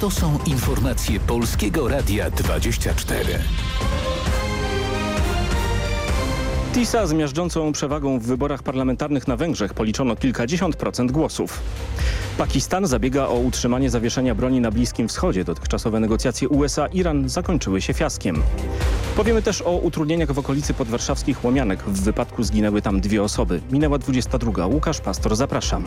To są informacje Polskiego Radia 24. TISA z miażdżącą przewagą w wyborach parlamentarnych na Węgrzech policzono kilkadziesiąt procent głosów. Pakistan zabiega o utrzymanie zawieszenia broni na Bliskim Wschodzie. Dotychczasowe negocjacje USA-Iran zakończyły się fiaskiem. Powiemy też o utrudnieniach w okolicy podwarszawskich Łomianek. W wypadku zginęły tam dwie osoby. Minęła 22. Łukasz Pastor, zapraszam.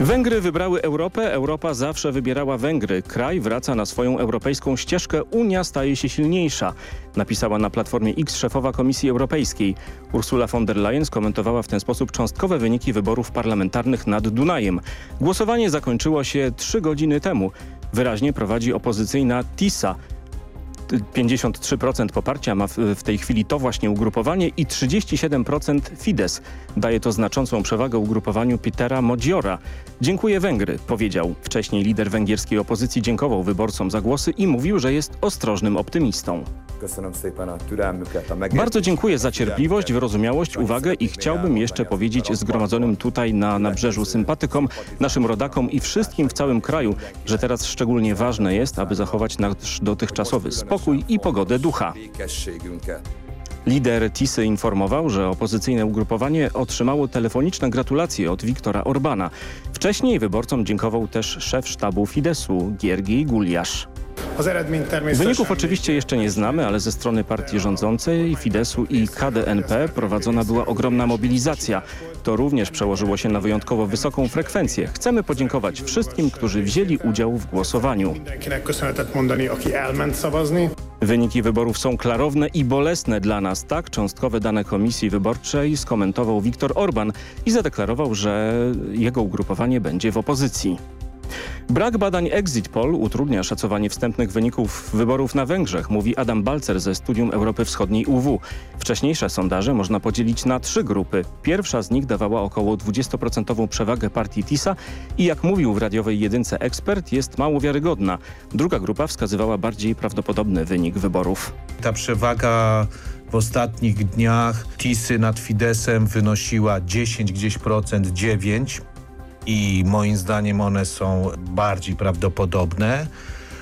Węgry wybrały Europę, Europa zawsze wybierała Węgry. Kraj wraca na swoją europejską ścieżkę, Unia staje się silniejsza, napisała na Platformie X szefowa Komisji Europejskiej. Ursula von der Leyen skomentowała w ten sposób cząstkowe wyniki wyborów parlamentarnych nad Dunajem. Głosowanie zakończyło się trzy godziny temu. Wyraźnie prowadzi opozycyjna TISA. 53% poparcia ma w tej chwili to właśnie ugrupowanie i 37% Fidesz. Daje to znaczącą przewagę ugrupowaniu Petera Modziora. Dziękuję Węgry, powiedział. Wcześniej lider węgierskiej opozycji dziękował wyborcom za głosy i mówił, że jest ostrożnym optymistą. Bardzo dziękuję za cierpliwość, wyrozumiałość, uwagę i chciałbym jeszcze powiedzieć zgromadzonym tutaj na nabrzeżu sympatykom, naszym rodakom i wszystkim w całym kraju, że teraz szczególnie ważne jest, aby zachować nasz dotychczasowy spokój i pogodę ducha. Lider Tisy informował, że opozycyjne ugrupowanie otrzymało telefoniczne gratulacje od Viktora Orbana. Wcześniej wyborcom dziękował też szef sztabu Fidesu Giergi Guliasz. Wyników oczywiście jeszcze nie znamy, ale ze strony partii rządzącej, Fidesu i KDNP prowadzona była ogromna mobilizacja. To również przełożyło się na wyjątkowo wysoką frekwencję. Chcemy podziękować wszystkim, którzy wzięli udział w głosowaniu. Wyniki wyborów są klarowne i bolesne dla nas. Tak cząstkowe dane Komisji Wyborczej skomentował Viktor Orban i zadeklarował, że jego ugrupowanie będzie w opozycji. Brak badań Exit Poll utrudnia szacowanie wstępnych wyników wyborów na Węgrzech, mówi Adam Balcer ze Studium Europy Wschodniej UW. Wcześniejsze sondaże można podzielić na trzy grupy. Pierwsza z nich dawała około 20% przewagę partii TISA i jak mówił w radiowej jedynce ekspert jest mało wiarygodna. Druga grupa wskazywała bardziej prawdopodobny wynik wyborów. Ta przewaga w ostatnich dniach TISy nad Fidesem wynosiła 10 gdzieś procent, 9 i moim zdaniem one są bardziej prawdopodobne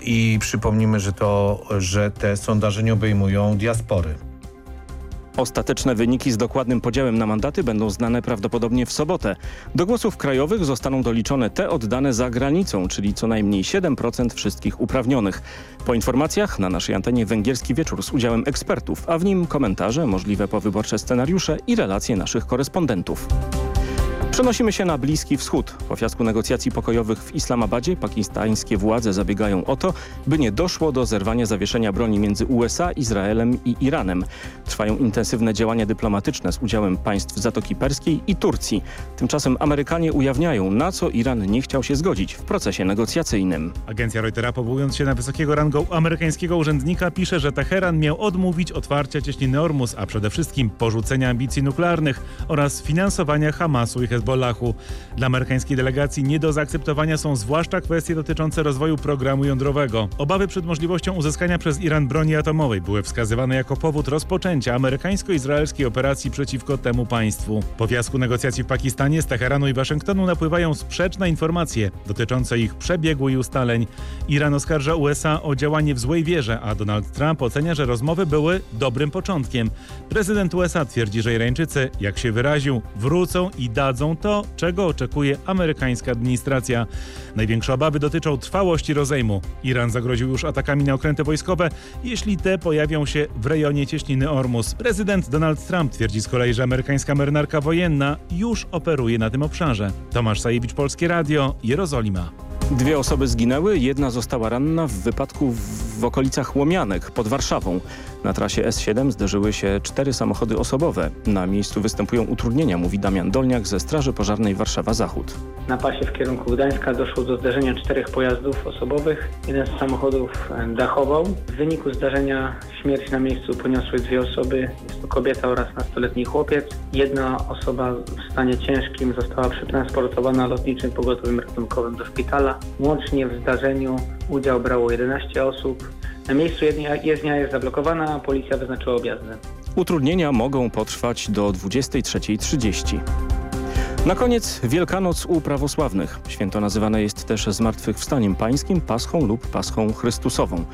i przypomnijmy, że, to, że te sondaże nie obejmują diaspory. Ostateczne wyniki z dokładnym podziałem na mandaty będą znane prawdopodobnie w sobotę. Do głosów krajowych zostaną doliczone te oddane za granicą, czyli co najmniej 7% wszystkich uprawnionych. Po informacjach na naszej antenie Węgierski Wieczór z udziałem ekspertów, a w nim komentarze, możliwe powyborcze scenariusze i relacje naszych korespondentów. Przenosimy się na Bliski Wschód. Po fiasku negocjacji pokojowych w Islamabadzie pakistańskie władze zabiegają o to, by nie doszło do zerwania zawieszenia broni między USA, Izraelem i Iranem. Trwają intensywne działania dyplomatyczne z udziałem państw Zatoki Perskiej i Turcji. Tymczasem Amerykanie ujawniają, na co Iran nie chciał się zgodzić w procesie negocjacyjnym. Agencja Reutera powołując się na wysokiego rangą amerykańskiego urzędnika pisze, że Teheran miał odmówić otwarcia cieśniny Ormus, a przede wszystkim porzucenia ambicji nuklearnych oraz finansowania Hamasu i Hezbollah Hezbollahu. Dla amerykańskiej delegacji nie do zaakceptowania są zwłaszcza kwestie dotyczące rozwoju programu jądrowego. Obawy przed możliwością uzyskania przez Iran broni atomowej były wskazywane jako powód rozpoczęcia amerykańsko-izraelskiej operacji przeciwko temu państwu. Po fiasku negocjacji w Pakistanie z Teheranu i Waszyngtonu napływają sprzeczne informacje dotyczące ich przebiegu i ustaleń. Iran oskarża USA o działanie w złej wierze, a Donald Trump ocenia, że rozmowy były dobrym początkiem. Prezydent USA twierdzi, że Irańczycy, jak się wyraził, wrócą i dadzą to, czego oczekuje amerykańska administracja. Największe obawy dotyczą trwałości rozejmu. Iran zagroził już atakami na okręty wojskowe, jeśli te pojawią się w rejonie cieśniny Ormus. Prezydent Donald Trump twierdzi z kolei, że amerykańska marynarka wojenna już operuje na tym obszarze. Tomasz Sajewicz, Polskie Radio, Jerozolima. Dwie osoby zginęły, jedna została ranna w wypadku w okolicach Łomianek pod Warszawą. Na trasie S7 zderzyły się cztery samochody osobowe. Na miejscu występują utrudnienia, mówi Damian Dolniak ze Straży Pożarnej Warszawa Zachód. Na pasie w kierunku Gdańska doszło do zdarzenia czterech pojazdów osobowych. Jeden z samochodów e, dachował. W wyniku zdarzenia śmierć na miejscu poniosły dwie osoby. Jest to kobieta oraz nastoletni chłopiec. Jedna osoba w stanie ciężkim została przetransportowana lotniczym pogotowym ratunkowym do szpitala. Łącznie w zdarzeniu udział brało 11 osób. Na miejscu jezdnia jest zablokowana, a policja wyznaczyła objazdy. Utrudnienia mogą potrwać do 23.30. Na koniec Wielkanoc u prawosławnych. Święto nazywane jest też Zmartwychwstaniem Pańskim, Paschą lub Paschą Chrystusową.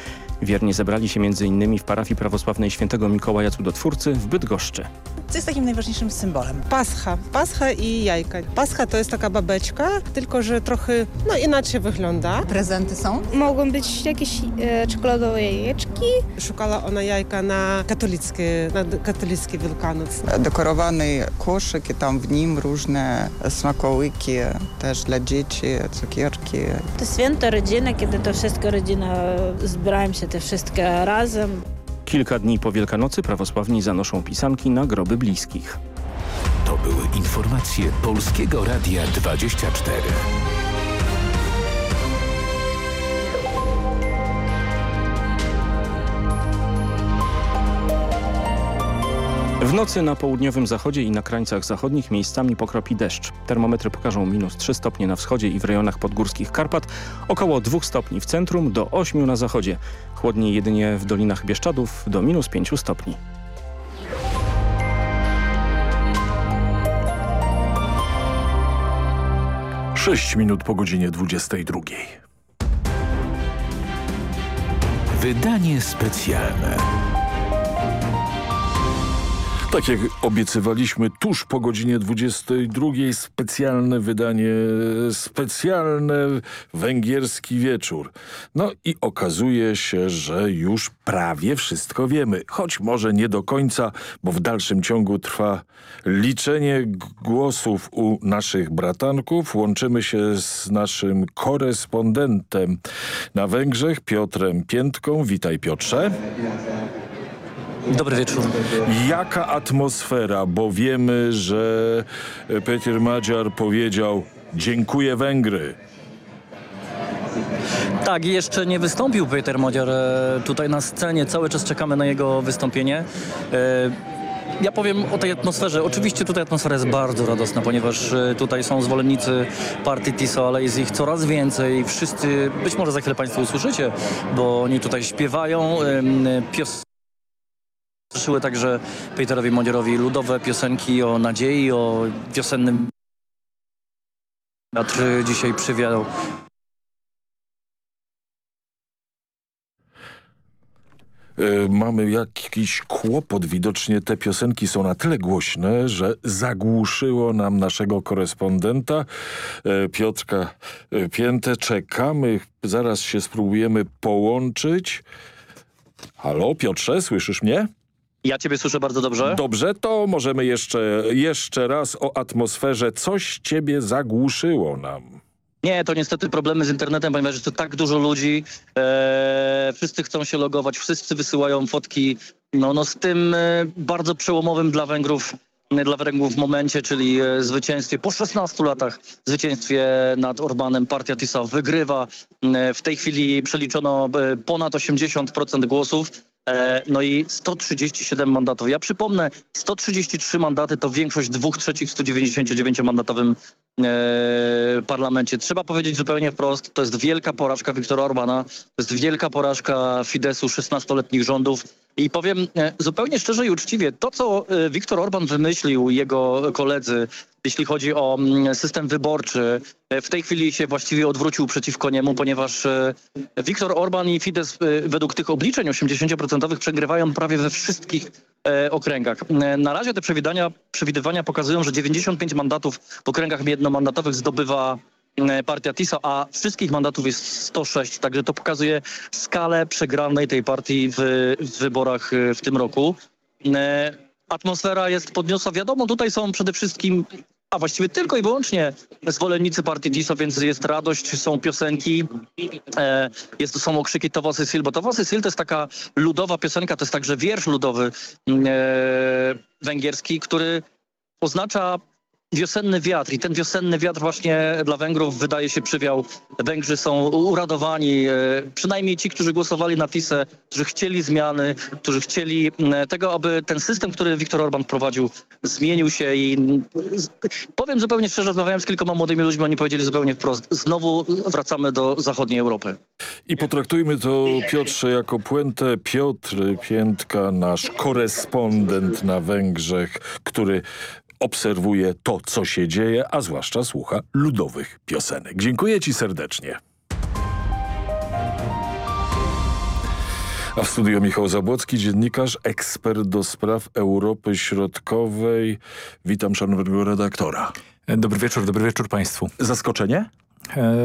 Wierni zebrali się m.in. w parafii prawosławnej świętego Mikołaja Cudotwórcy w Bydgoszczy. Co jest takim najważniejszym symbolem? Pascha. Pascha i jajka. Pascha to jest taka babeczka, tylko że trochę no, inaczej wygląda. Prezenty są? Mogą być jakieś e, czekoladowe jajeczki. Szukała ona jajka na katolicki, na katolicki Wielkanoc. Dekorowany koszyk i tam w nim różne smakołyki, też dla dzieci, cukierki. To święto rodziny, kiedy to wszystko rodzina zbierają się te wszystkie razem. Kilka dni po Wielkanocy prawosławni zanoszą pisanki na groby bliskich. To były informacje Polskiego Radia 24. W nocy na południowym zachodzie i na krańcach zachodnich miejscami pokropi deszcz. Termometry pokażą minus 3 stopnie na wschodzie i w rejonach podgórskich Karpat, około 2 stopni w centrum do 8 na zachodzie. Chłodniej jedynie w Dolinach Bieszczadów do minus 5 stopni. Sześć minut po godzinie 22. Wydanie specjalne. Tak jak obiecywaliśmy tuż po godzinie 22 specjalne wydanie, specjalne węgierski wieczór. No i okazuje się, że już prawie wszystko wiemy, choć może nie do końca, bo w dalszym ciągu trwa liczenie głosów u naszych bratanków. Łączymy się z naszym korespondentem na Węgrzech, Piotrem Piętką. Witaj Piotrze. Dobry wieczór. Jaka atmosfera, bo wiemy, że Peter Madziar powiedział dziękuję Węgry. Tak, jeszcze nie wystąpił Peter Modziar e, tutaj na scenie. Cały czas czekamy na jego wystąpienie. E, Ja powiem o tej atmosferze. Oczywiście tutaj atmosfera jest bardzo radosna, ponieważ e, tutaj są zwolennicy partii TISO, ale jest ich coraz więcej. Wszyscy, być może za chwilę Państwo usłyszycie, bo oni tutaj śpiewają pios Towarzyszyły także Peterowi Modziarowi ludowe piosenki o nadziei, o wiosennym wiatr dzisiaj przywiał. E, Mamy jakiś kłopot. Widocznie te piosenki są na tyle głośne, że zagłuszyło nam naszego korespondenta e, Piotrka e, Piętę. Czekamy, zaraz się spróbujemy połączyć. Halo Piotrze, słyszysz mnie? Ja ciebie słyszę bardzo dobrze. Dobrze, to możemy jeszcze, jeszcze raz o atmosferze. Coś ciebie zagłuszyło nam. Nie, to niestety problemy z internetem, ponieważ jest to tak dużo ludzi. E, wszyscy chcą się logować, wszyscy wysyłają fotki. No, no z tym e, bardzo przełomowym dla Węgrów dla Węgrów momencie, czyli e, zwycięstwie po 16 latach, zwycięstwie nad Orbanem. Partia TISA wygrywa. E, w tej chwili przeliczono e, ponad 80% głosów. E, No i 137 mandatów. Ja przypomnę, 133 mandaty to większość dwóch trzecich w 199-mandatowym e, parlamencie. Trzeba powiedzieć zupełnie wprost, to jest wielka porażka Viktora Orbana, to jest wielka porażka Fidesu 16-letnich rządów. I powiem e, zupełnie szczerze i uczciwie, to co Viktor Orban wymyślił, jego koledzy, jeśli chodzi o mm, system wyborczy, e, w tej chwili się właściwie odwrócił przeciwko niemu, ponieważ e, Viktor Orban i Fidesz e, według tych obliczeń 80% przegrywają prawie we wszystkich okręgach. Na razie te przewidywania, przewidywania pokazują, że 95 mandatów w okręgach jednomandatowych zdobywa partia TISA, a wszystkich mandatów jest 106, także to pokazuje skalę przegranej tej partii w, w wyborach w tym roku. Atmosfera jest podniosła. Wiadomo, tutaj są przede wszystkim, a właściwie tylko i wyłącznie zwolennicy partii TISA, więc jest radość, są piosenki, e, jest, są okrzyki Towa Sysil, bo Towa Sysil to jest taka ludowa piosenka, to jest także wiersz ludowy mm, e, węgierski, który oznacza wiosenny wiatr i ten wiosenny wiatr właśnie dla Węgrów wydaje się przywiał. Węgrzy są uradowani, e, przynajmniej ci, którzy głosowali na TISę, którzy chcieli zmiany, którzy chcieli tego, aby ten system, który Viktor Orban wprowadził, zmienił się i powiem zupełnie szczerze, rozmawiałem z kilkoma młodymi ludźmi, oni powiedzieli zupełnie wprost, znowu wracamy do zachodniej Europy. I potraktujmy to, Piotrze, jako puentę. Piotr Piętka, nasz korespondent na Węgrzech, który obserwuje to, co się dzieje, a zwłaszcza słucha ludowych piosenek. Dziękuję Ci serdecznie. A w studio Michał Zabłocki, dziennikarz, ekspert do spraw Europy Środkowej. Witam szanownego redaktora. Dobry wieczór, dobry wieczór Państwu. Zaskoczenie? E,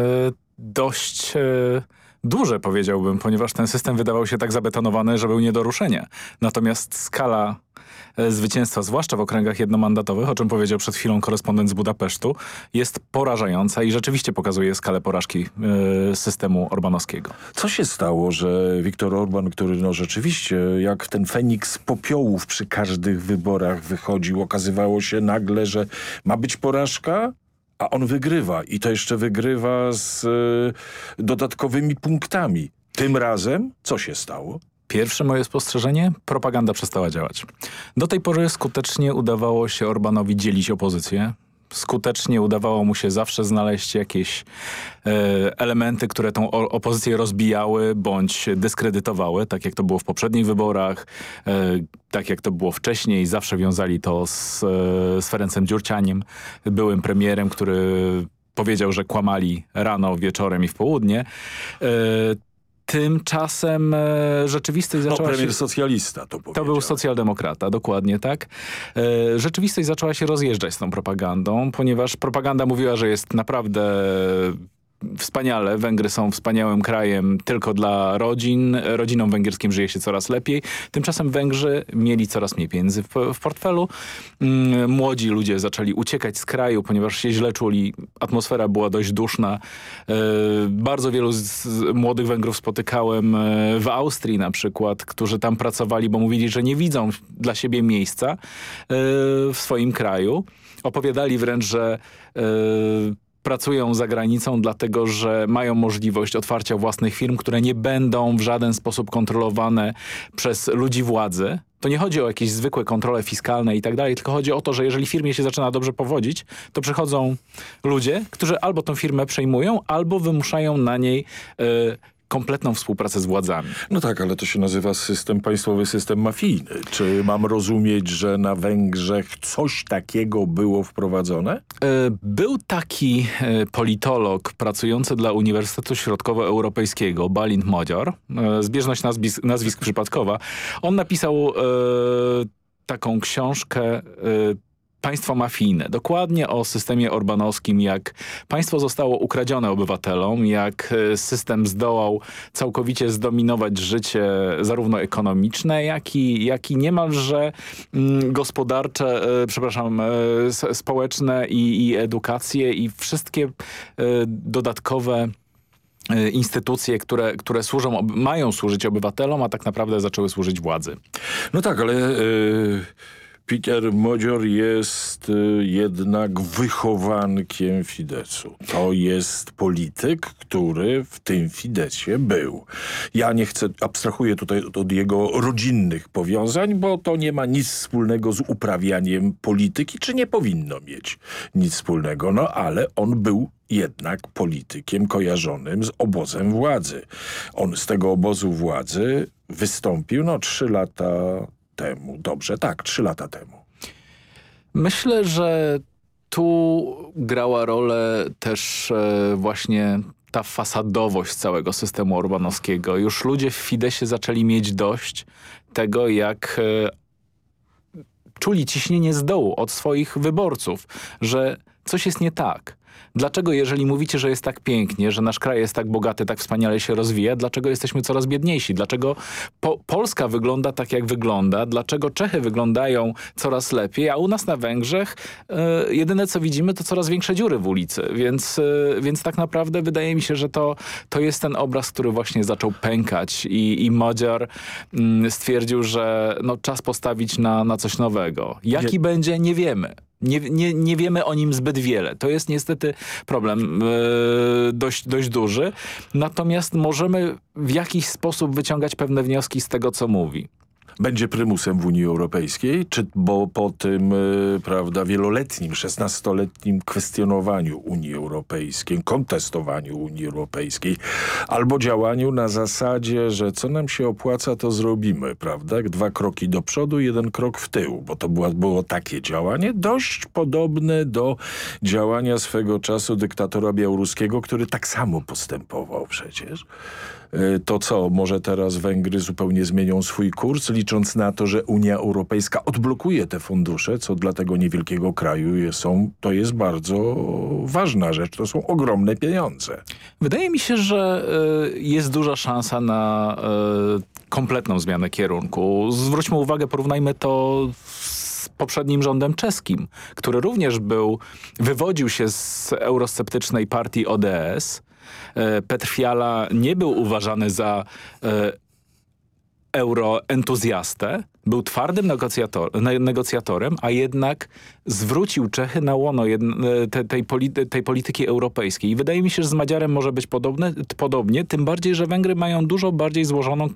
dość e, duże powiedziałbym, ponieważ ten system wydawał się tak zabetonowany, że był nie do ruszenia. Natomiast skala zwycięstwa, zwłaszcza w okręgach jednomandatowych, o czym powiedział przed chwilą korespondent z Budapesztu, jest porażająca i rzeczywiście pokazuje skalę porażki e, systemu orbanowskiego. Co się stało, że Viktor Orban, który no rzeczywiście jak ten Feniks popiołów przy każdych wyborach wychodził, okazywało się nagle, że ma być porażka, a on wygrywa i to jeszcze wygrywa z y, dodatkowymi punktami. Tym razem co się stało? Pierwsze moje spostrzeżenie, propaganda przestała działać. Do tej pory skutecznie udawało się Orbanowi dzielić opozycję, skutecznie udawało mu się zawsze znaleźć jakieś e, elementy, które tą opozycję rozbijały bądź dyskredytowały, tak jak to było w poprzednich wyborach, e, tak jak to było wcześniej. Zawsze wiązali to z, e, z Ferencem Dziurcianiem, byłym premierem, który powiedział, że kłamali rano, wieczorem i w południe. Tymczasem e, rzeczywistość no, zaczęła no, premier się... socjalista to powiedział. To był socjaldemokrata, dokładnie tak. E, rzeczywistość zaczęła się rozjeżdżać z tą propagandą, ponieważ propaganda mówiła, że jest naprawdę wspaniale. Węgry są wspaniałym krajem tylko dla rodzin. Rodzinom węgierskim żyje się coraz lepiej. Tymczasem Węgrzy mieli coraz mniej pieniędzy w, portfelu. Mm, młodzi ludzie zaczęli uciekać z kraju, ponieważ się źle czuli. Atmosfera była dość duszna. E, bardzo wielu młodych Węgrów spotykałem e, w Austrii na przykład, którzy tam pracowali, bo mówili, że nie widzą dla siebie miejsca e, w swoim kraju. Opowiadali wręcz, że pracują za granicą, dlatego że mają możliwość otwarcia własnych firm, które nie będą w żaden sposób kontrolowane przez ludzi władzy. To nie chodzi o jakieś zwykłe kontrole fiskalne i tak dalej, tylko chodzi o to, że jeżeli firmie się zaczyna dobrze powodzić, to przychodzą ludzie, którzy albo tą firmę przejmują, albo wymuszają na niej y, kompletną współpracę z władzami. No tak, ale to się nazywa system państwowy, system mafijny. Czy mam rozumieć, że na Węgrzech coś takiego było wprowadzone? E, był taki e, politolog pracujący dla Uniwersytetu Środkowoeuropejskiego, Balint Modzior, e, zbieżność nazwisk, nazwisk przypadkowa. On napisał taką książkę państwo mafijne. Dokładnie o systemie orbanowskim, jak państwo zostało ukradzione obywatelom, jak e, system zdołał całkowicie zdominować życie zarówno ekonomiczne, jak i, jak i niemalże mm, gospodarcze, e, przepraszam, e, społeczne i, i edukację i wszystkie dodatkowe instytucje, które, które służą, mają służyć obywatelom, a tak naprawdę zaczęły służyć władzy. No tak, ale... Yy Peter Modzior jest y, jednak wychowankiem Fidesu. To jest polityk, który w tym Fidesie był. Ja nie chcę, abstrahuję tutaj od jego rodzinnych powiązań, bo to nie ma nic wspólnego z uprawianiem polityki, czy nie powinno mieć nic wspólnego. No ale on był jednak politykiem kojarzonym z obozem władzy. On z tego obozu władzy wystąpił no trzy lata temu. Dobrze, tak, trzy lata temu. Myślę, że tu grała rolę też e, właśnie ta fasadowość całego systemu orbanowskiego. Już ludzie w Fidesie zaczęli mieć dość tego, jak e, czuli ciśnienie z dołu od swoich wyborców, że coś jest nie tak. Dlaczego jeżeli mówicie, że jest tak pięknie, że nasz kraj jest tak bogaty, tak wspaniale się rozwija, dlaczego jesteśmy coraz biedniejsi? Dlaczego po Polska wygląda tak, jak wygląda? Dlaczego Czechy wyglądają coraz lepiej, a u nas na Węgrzech y, jedyne co widzimy to coraz większe dziury w ulicy. Więc, y, więc tak naprawdę wydaje mi się, że to, to jest ten obraz, który właśnie zaczął pękać i, i Modziar y, stwierdził, że no, czas postawić na, na coś nowego. Jaki nie. będzie, nie wiemy. Nie, nie, nie wiemy o nim zbyt wiele. To jest niestety problem yy, dość, dość duży. Natomiast możemy w jakiś sposób wyciągać pewne wnioski z tego, co mówi. Będzie prymusem w Unii Europejskiej, czy bo po tym, y, prawda, wieloletnim, szesnastoletnim kwestionowaniu Unii Europejskiej, kontestowaniu Unii Europejskiej, albo działaniu na zasadzie, że co nam się opłaca, to zrobimy, prawda? Dwa kroki do przodu, jeden krok w tył, bo to było, było takie działanie, dość podobne do działania swego czasu dyktatora białoruskiego, który tak samo postępował przecież. Y, to co, może teraz Węgry zupełnie zmienią swój kurs, licząc na to, że Unia Europejska odblokuje te fundusze, co dla tego niewielkiego kraju są, to jest bardzo ważna rzecz. To są ogromne pieniądze. Wydaje mi się, że y, jest duża szansa na y, kompletną zmianę kierunku. Zwróćmy uwagę, porównajmy to z poprzednim rządem czeskim, który również był, wywodził się z eurosceptycznej partii ODS, E, Petr Fiala nie był uważany za e, euroentuzjastę, był twardym negocjator, negocjatorem, a jednak zwrócił Czechy na łono e, te, tej, polity, tej, polityki europejskiej. I wydaje mi się, że z Madziarem może być podobne, podobnie, tym bardziej, że Węgry mają dużo bardziej złożoną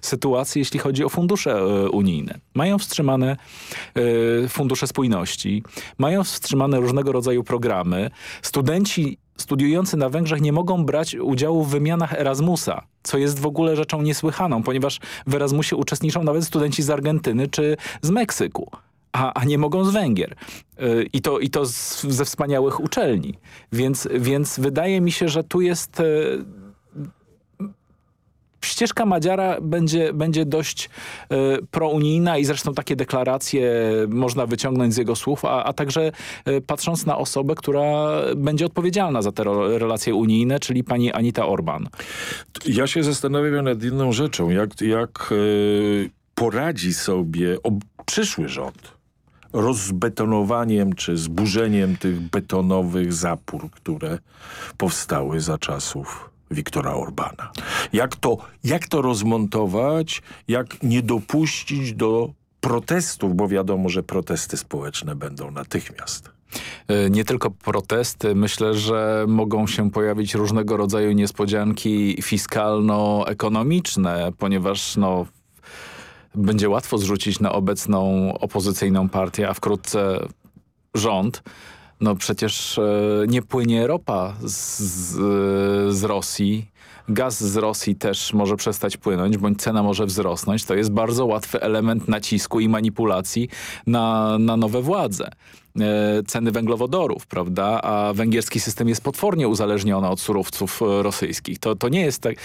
sytuację, jeśli chodzi o fundusze unijne. Mają wstrzymane fundusze spójności, mają wstrzymane różnego rodzaju programy. Studenci studiujący na Węgrzech nie mogą brać udziału w wymianach Erasmusa, co jest w ogóle rzeczą niesłychaną, ponieważ w Erasmusie uczestniczą nawet studenci z Argentyny czy z Meksyku. A, a nie mogą z Węgier. Yy, I to, i to z, ze wspaniałych uczelni. Więc, więc wydaje mi się, że tu jest yy, ścieżka Madziara będzie, będzie dość y, prounijna i zresztą takie deklaracje można wyciągnąć z jego słów, a, a także y, patrząc na osobę, która będzie odpowiedzialna za te relacje unijne, czyli pani Anita Orban. Ja się zastanawiam nad jedną rzeczą, jak, jak y, poradzi sobie przyszły rząd rozbetonowaniem czy zburzeniem tych betonowych zapór, które powstały za czasów Wiktora Orbana. Jak to, jak to rozmontować, jak nie dopuścić do protestów, bo wiadomo, że protesty społeczne będą natychmiast. E, nie tylko protesty, myślę, że mogą się pojawić różnego rodzaju niespodzianki fiskalno-ekonomiczne, ponieważ no, będzie łatwo zrzucić na obecną opozycyjną partię, a wkrótce rząd, no przecież e, nie płynie ropa z, z Rosji. Gaz z Rosji też może przestać płynąć, bądź cena może wzrosnąć. To jest bardzo łatwy element nacisku i manipulacji na, na nowe władze. E, ceny węglowodorów, prawda? A węgierski system jest potwornie uzależniony od surowców e, rosyjskich. To, to nie jest tak...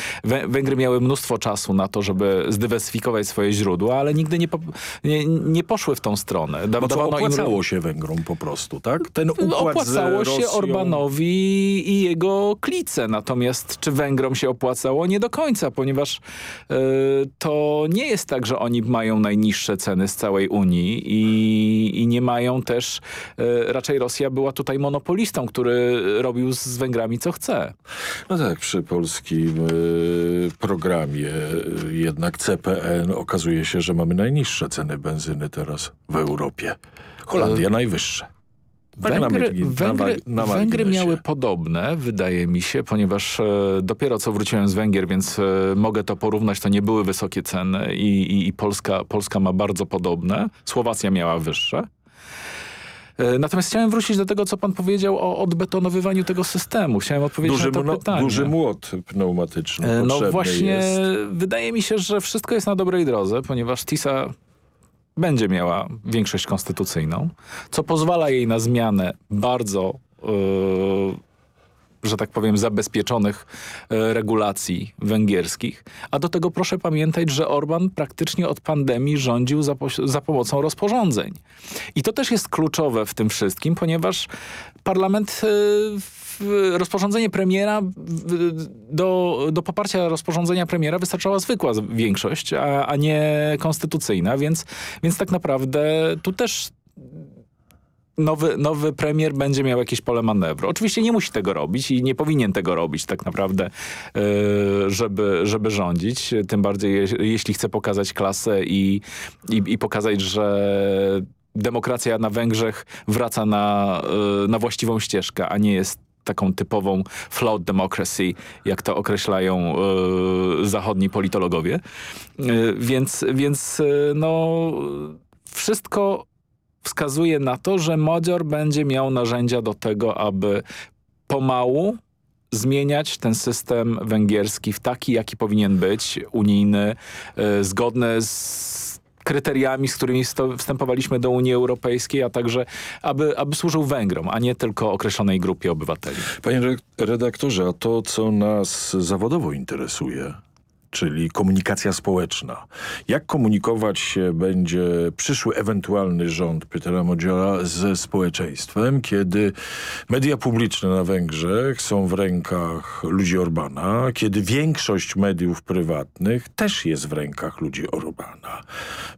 Węgry miały mnóstwo czasu na to, żeby zdywersyfikować swoje źródła, ale nigdy nie, po, nie, nie poszły w tą stronę. Da, Bo to opłacało im... się Węgrom po prostu, tak? Ten układ Opłacało Rosją... się Orbanowi i jego klice. Natomiast czy Węgrom się opłacało? Nie do końca, ponieważ y, to nie jest tak, że oni mają najniższe ceny z całej Unii i, i nie mają też E, raczej Rosja była tutaj monopolistą, który robił z Węgrami co chce. No tak, przy polskim y, programie y, jednak CPN okazuje się, że mamy najniższe ceny benzyny teraz w Europie. Holandia najwyższe. Węgry, Węgry, Węgry miały podobne, wydaje mi się, ponieważ e, dopiero co wróciłem z Węgier, więc e, mogę to porównać, to nie były wysokie ceny i, i, i Polska, Polska ma bardzo podobne. Słowacja miała wyższe. E, natomiast chciałem wrócić do tego, co pan powiedział o odbetonowywaniu tego systemu. Chciałem odpowiedzieć duży, na to no, pytanie. Duży młot pneumatyczny e, No właśnie, jest. wydaje mi się, że wszystko jest na dobrej drodze, ponieważ TISA będzie miała większość konstytucyjną, co pozwala jej na zmianę bardzo yy, że tak powiem, zabezpieczonych e, regulacji węgierskich. A do tego proszę pamiętać, że Orban praktycznie od pandemii rządził za, za pomocą rozporządzeń. I to też jest kluczowe w tym wszystkim, ponieważ parlament e, rozporządzenie premiera, do, do poparcia rozporządzenia premiera wystarczała zwykła większość, a, a nie konstytucyjna, więc, więc tak naprawdę tu też nowy, nowy premier będzie miał jakieś pole manewru. Oczywiście nie musi tego robić i nie powinien tego robić tak naprawdę, yy, żeby, żeby rządzić. Tym bardziej je, jeśli chce pokazać klasę i, i, i pokazać, że demokracja na Węgrzech wraca na, yy, na właściwą ścieżkę, a nie jest taką typową flawed democracy, jak to określają y, zachodni politologowie. Y, więc, więc y, no wszystko wskazuje na to, że Modzior będzie miał narzędzia do tego, aby pomału zmieniać ten system węgierski w taki, jaki powinien być, unijny, y, zgodny z kryteriami, z którymi wstępowaliśmy do Unii Europejskiej, a także aby, aby służył Węgrom, a nie tylko określonej grupie obywateli. Panie redaktorze, a to, co nas zawodowo interesuje, czyli komunikacja społeczna. Jak komunikować się będzie przyszły ewentualny rząd Petera Modziora ze społeczeństwem, kiedy media publiczne na Węgrzech są w rękach ludzi Orbana, kiedy większość mediów prywatnych też jest w rękach ludzi Orbana.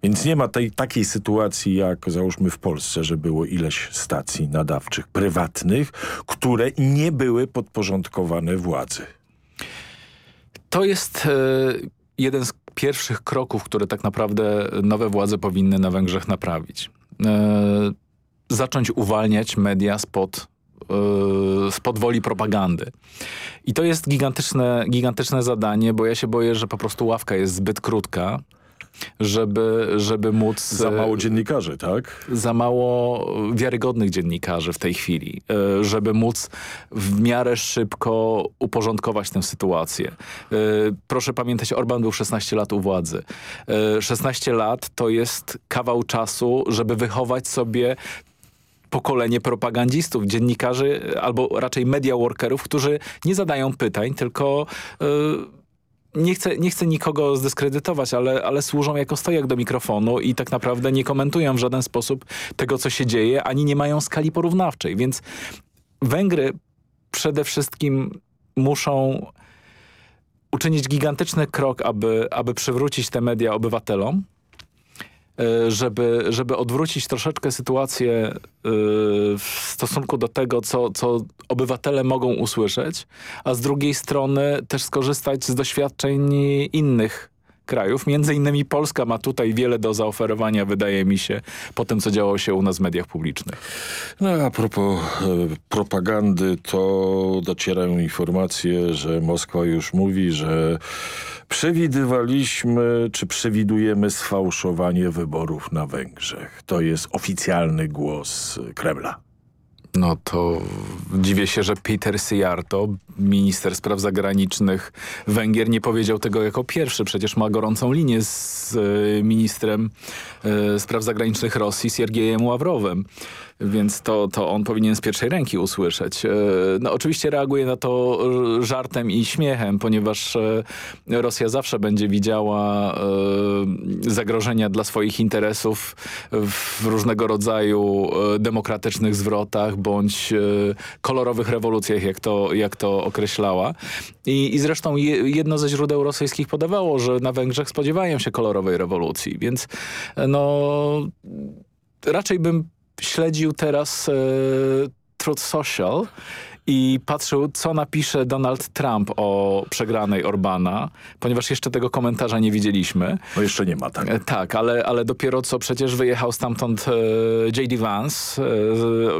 Więc nie ma tej takiej sytuacji jak załóżmy w Polsce, że było ileś stacji nadawczych prywatnych, które nie były podporządkowane władzy. To jest e, jeden z pierwszych kroków, które tak naprawdę nowe władze powinny na Węgrzech naprawić. E, zacząć uwalniać media spod e, spod woli propagandy. I to jest gigantyczne, gigantyczne zadanie, bo ja się boję, że po prostu ławka jest zbyt krótka żeby, żeby móc... Za mało dziennikarzy, tak? Za mało wiarygodnych dziennikarzy w tej chwili, e, żeby móc w miarę szybko uporządkować tę sytuację. E, proszę pamiętać, Orban był 16 lat u władzy. 16 e, lat to jest kawał czasu, żeby wychować sobie pokolenie propagandzistów, dziennikarzy albo raczej media workerów, którzy nie zadają pytań, tylko nie chcę, nie chcę nikogo zdyskredytować, ale, ale służą jako stojak do mikrofonu i tak naprawdę nie komentują w żaden sposób tego, co się dzieje, ani nie mają skali porównawczej. Więc Węgry przede wszystkim muszą uczynić gigantyczny krok, aby, aby przywrócić te media obywatelom, żeby, żeby odwrócić troszeczkę sytuację e, w stosunku do tego, co, co obywatele mogą usłyszeć, a z drugiej strony też skorzystać z doświadczeń innych krajów. Między innymi Polska ma tutaj wiele do zaoferowania, wydaje mi się, po tym, co działo się u nas w mediach publicznych. No a propos e, propagandy, to docierają informacje, że Moskwa już mówi, że Przewidywaliśmy, czy przewidujemy sfałszowanie wyborów na Węgrzech. To jest oficjalny głos Kremla. No to dziwię się, że Peter Sijarto, minister spraw zagranicznych Węgier, nie powiedział tego jako pierwszy. Przecież ma gorącą linię z e, ministrem e, spraw zagranicznych Rosji, Siergiejem Ławrowem więc to, to on powinien z pierwszej ręki usłyszeć. E, no oczywiście reaguje na to żartem i śmiechem, ponieważ e, Rosja zawsze będzie widziała e, zagrożenia dla swoich interesów w różnego rodzaju demokratycznych zwrotach bądź kolorowych rewolucjach, jak to, jak to określała. I, I zresztą jedno ze źródeł rosyjskich podawało, że na Węgrzech spodziewają się kolorowej rewolucji, więc no raczej bym śledził teraz e, Truth Social i patrzył, co napisze Donald Trump o przegranej Orbana, ponieważ jeszcze tego komentarza nie widzieliśmy. No jeszcze nie ma, tak. E, tak, ale, ale dopiero co przecież wyjechał stamtąd e, J.D. Vance, e,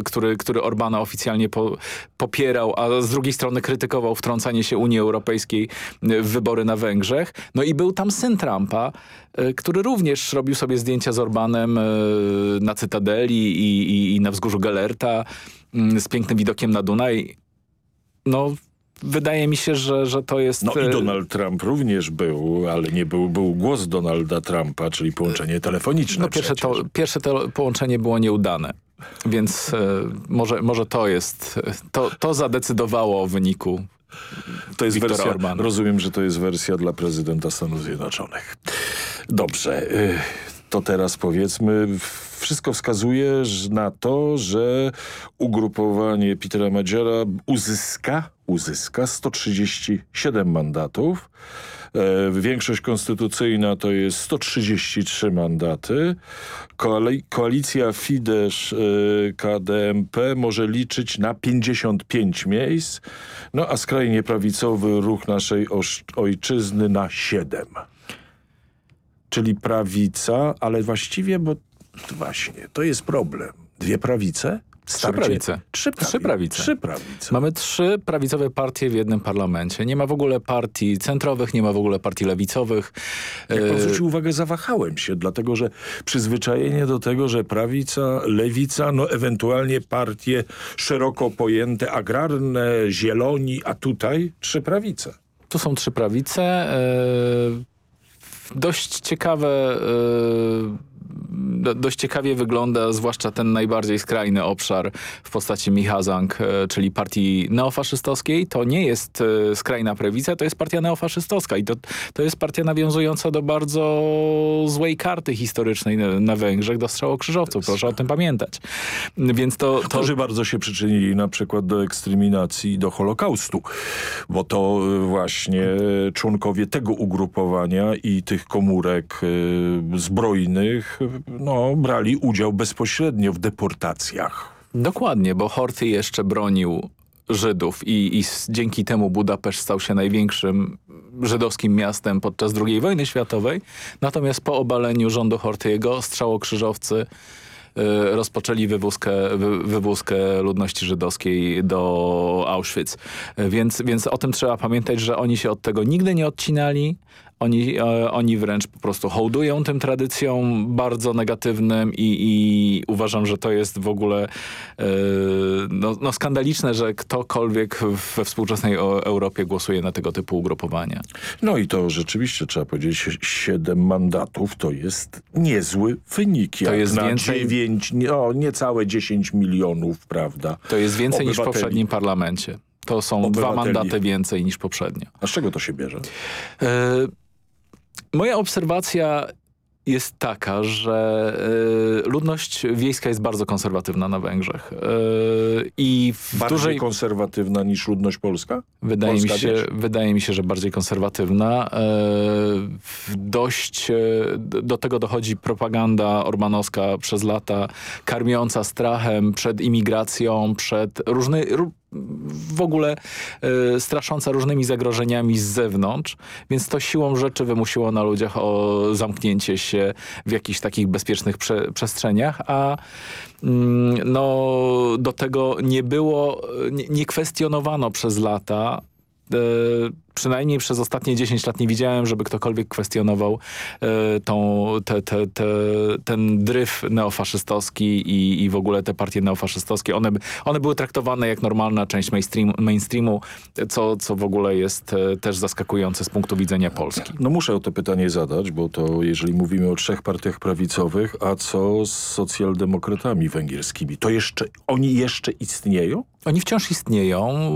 który, który Orbana oficjalnie po, popierał, a z drugiej strony krytykował wtrącanie się Unii Europejskiej w wybory na Węgrzech. No i był tam syn Trumpa, który również robił sobie zdjęcia z Orbanem na Cytadeli i, i, i na wzgórzu Galerta z pięknym widokiem na Dunaj no wydaje mi się, że, że to jest... No i e, Donald Trump również był, ale nie był, był głos Donalda Trumpa, czyli połączenie telefoniczne No pierwsze, to, pierwsze to połączenie było nieudane, więc e, może, może to jest, to, to zadecydowało o wyniku to jest Viktora wersja, Orbana. rozumiem, że to jest wersja dla prezydenta Stanów Zjednoczonych. Dobrze, e, to teraz powiedzmy wszystko wskazuje na to, że ugrupowanie Petera Madziara uzyska, uzyska 137 mandatów. E, większość konstytucyjna to jest 133 mandaty. Koalicja Fidesz-KDMP e, może liczyć na 55 miejsc, no a skrajnie prawicowy ruch naszej ojczyzny na 7 czyli prawica, ale właściwie, bo Właśnie, to jest problem. Dwie prawice? Trzy prawice. Trzy, prawi trzy prawice. Trzy prawice. Mamy trzy prawicowe partie w jednym parlamencie. Nie ma w ogóle partii centrowych, nie ma w ogóle partii lewicowych. Jak pan E, zwrócił uwagę, zawahałem się, dlatego że przyzwyczajenie do tego, że prawica, lewica, no ewentualnie partie szeroko pojęte, agrarne, zieloni, a tutaj trzy prawice. Tu są trzy prawice. E, dość ciekawe... E, do, dość ciekawie wygląda zwłaszcza ten najbardziej skrajny obszar w postaci Michazang, e, czyli partii neofaszystowskiej. To nie jest e, skrajna prawica, to jest partia neofaszystowska i to, to jest partia nawiązująca do bardzo złej karty historycznej na, Węgrzech, do strzałokrzyżowców. Proszę o tym pamiętać. Więc to, to... Którzy bardzo się przyczynili na przykład do ekstreminacji i do Holokaustu, bo to y, właśnie członkowie tego ugrupowania i tych komórek zbrojnych y, no, brali udział bezpośrednio w deportacjach. Dokładnie, bo Horthy jeszcze bronił Żydów i, i dzięki temu Budapeszt stał się największym żydowskim miastem podczas II wojny światowej. Natomiast po obaleniu rządu Horthy'ego strzałokrzyżowcy y, rozpoczęli wywózkę, wy, wywózkę ludności żydowskiej do Auschwitz. Więc, więc o tym trzeba pamiętać, że oni się od tego nigdy nie odcinali. Oni, e, oni wręcz po prostu hołdują tym tradycjom bardzo negatywnym i, i uważam, że to jest w ogóle e, no, no skandaliczne, że ktokolwiek we współczesnej Europie głosuje na tego typu ugrupowania. No i to rzeczywiście trzeba powiedzieć, siedem mandatów to jest niezły wynik. To jest na więcej... dziewięć, o, niecałe 10 milionów, prawda? To jest więcej obywateli. niż w poprzednim parlamencie. To są Obywateli. dwa mandaty więcej niż poprzednio. A z czego to się bierze? E, moja obserwacja jest taka, że y, ludność wiejska jest bardzo konserwatywna na Węgrzech. Y, I w Bardziej dużej... konserwatywna niż ludność polska? Wydaje Polska mi, się, wydaje mi się, że bardziej konserwatywna. E, dość e, do tego dochodzi propaganda orbanowska przez lata, karmiąca strachem przed imigracją, przed różny, w ogóle e, strasząca różnymi zagrożeniami z zewnątrz, więc to siłą rzeczy wymusiło na ludziach o zamknięcie się w jakichś takich bezpiecznych prze, przestrzeniach, a mm, no, do tego nie było, nie, nie kwestionowano przez lata przynajmniej przez ostatnie 10 lat nie widziałem, żeby ktokolwiek kwestionował e, tą, te, te, te, ten dryf neofaszystowski i, i w ogóle te partie neofaszystowskie. One, one były traktowane jak normalna część mainstream, mainstreamu, co, co w ogóle jest e, też zaskakujące z punktu widzenia Polski. No muszę o to pytanie zadać, bo to jeżeli mówimy o trzech partiach prawicowych, a co z socjaldemokratami węgierskimi? To jeszcze, oni jeszcze istnieją? Oni wciąż istnieją.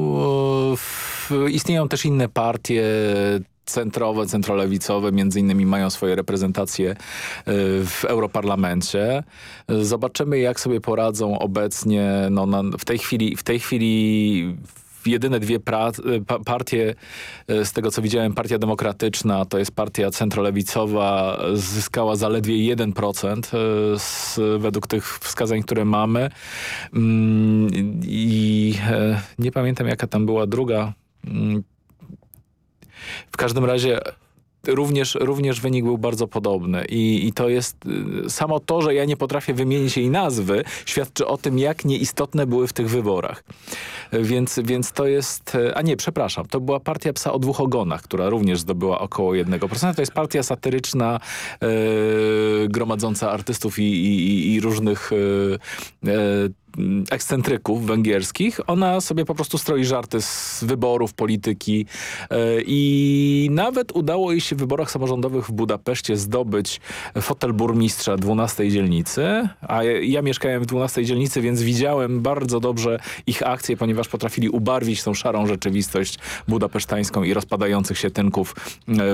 Istnieją też inne partie, centrowe, centrolewicowe między innymi mają swoje reprezentacje w Europarlamencie. Zobaczymy jak sobie poradzą obecnie no, na, w tej chwili w tej chwili jedyne dwie pa partie, z tego co widziałem, Partia Demokratyczna, to jest partia centrolewicowa, zyskała zaledwie 1% z, według tych wskazań, które mamy. I nie pamiętam jaka tam była druga. W każdym razie również, również wynik był bardzo podobny I, i to jest samo to, że ja nie potrafię wymienić jej nazwy, świadczy o tym, jak nieistotne były w tych wyborach. Więc, więc to jest, a nie, przepraszam, to była partia Psa o dwóch ogonach, która również zdobyła około 1%. To jest partia satyryczna, e, gromadząca artystów i, i, i różnych e, ekscentryków węgierskich. Ona sobie po prostu stroi żarty z wyborów, polityki e, i nawet udało jej się w wyborach samorządowych w Budapeszcie zdobyć fotel burmistrza 12 dzielnicy, a ja, mieszkałem w 12 dzielnicy, więc widziałem bardzo dobrze ich akcje, ponieważ potrafili ubarwić tą szarą rzeczywistość budapesztańską i rozpadających się tynków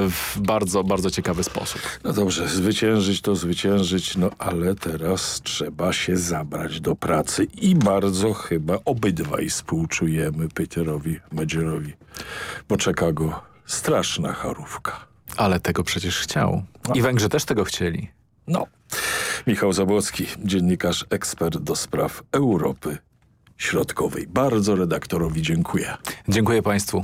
w bardzo, bardzo ciekawy sposób. No dobrze, zwyciężyć to zwyciężyć, no ale teraz trzeba się zabrać do pracy i bardzo chyba obydwaj współczujemy Peterowi Medzierowi, bo czeka go straszna charówka. Ale tego przecież chciał. I Węgrzy też tego chcieli. No. Michał Zabłocki, dziennikarz, ekspert do spraw Europy Środkowej. Bardzo redaktorowi dziękuję. Dziękuję Państwu.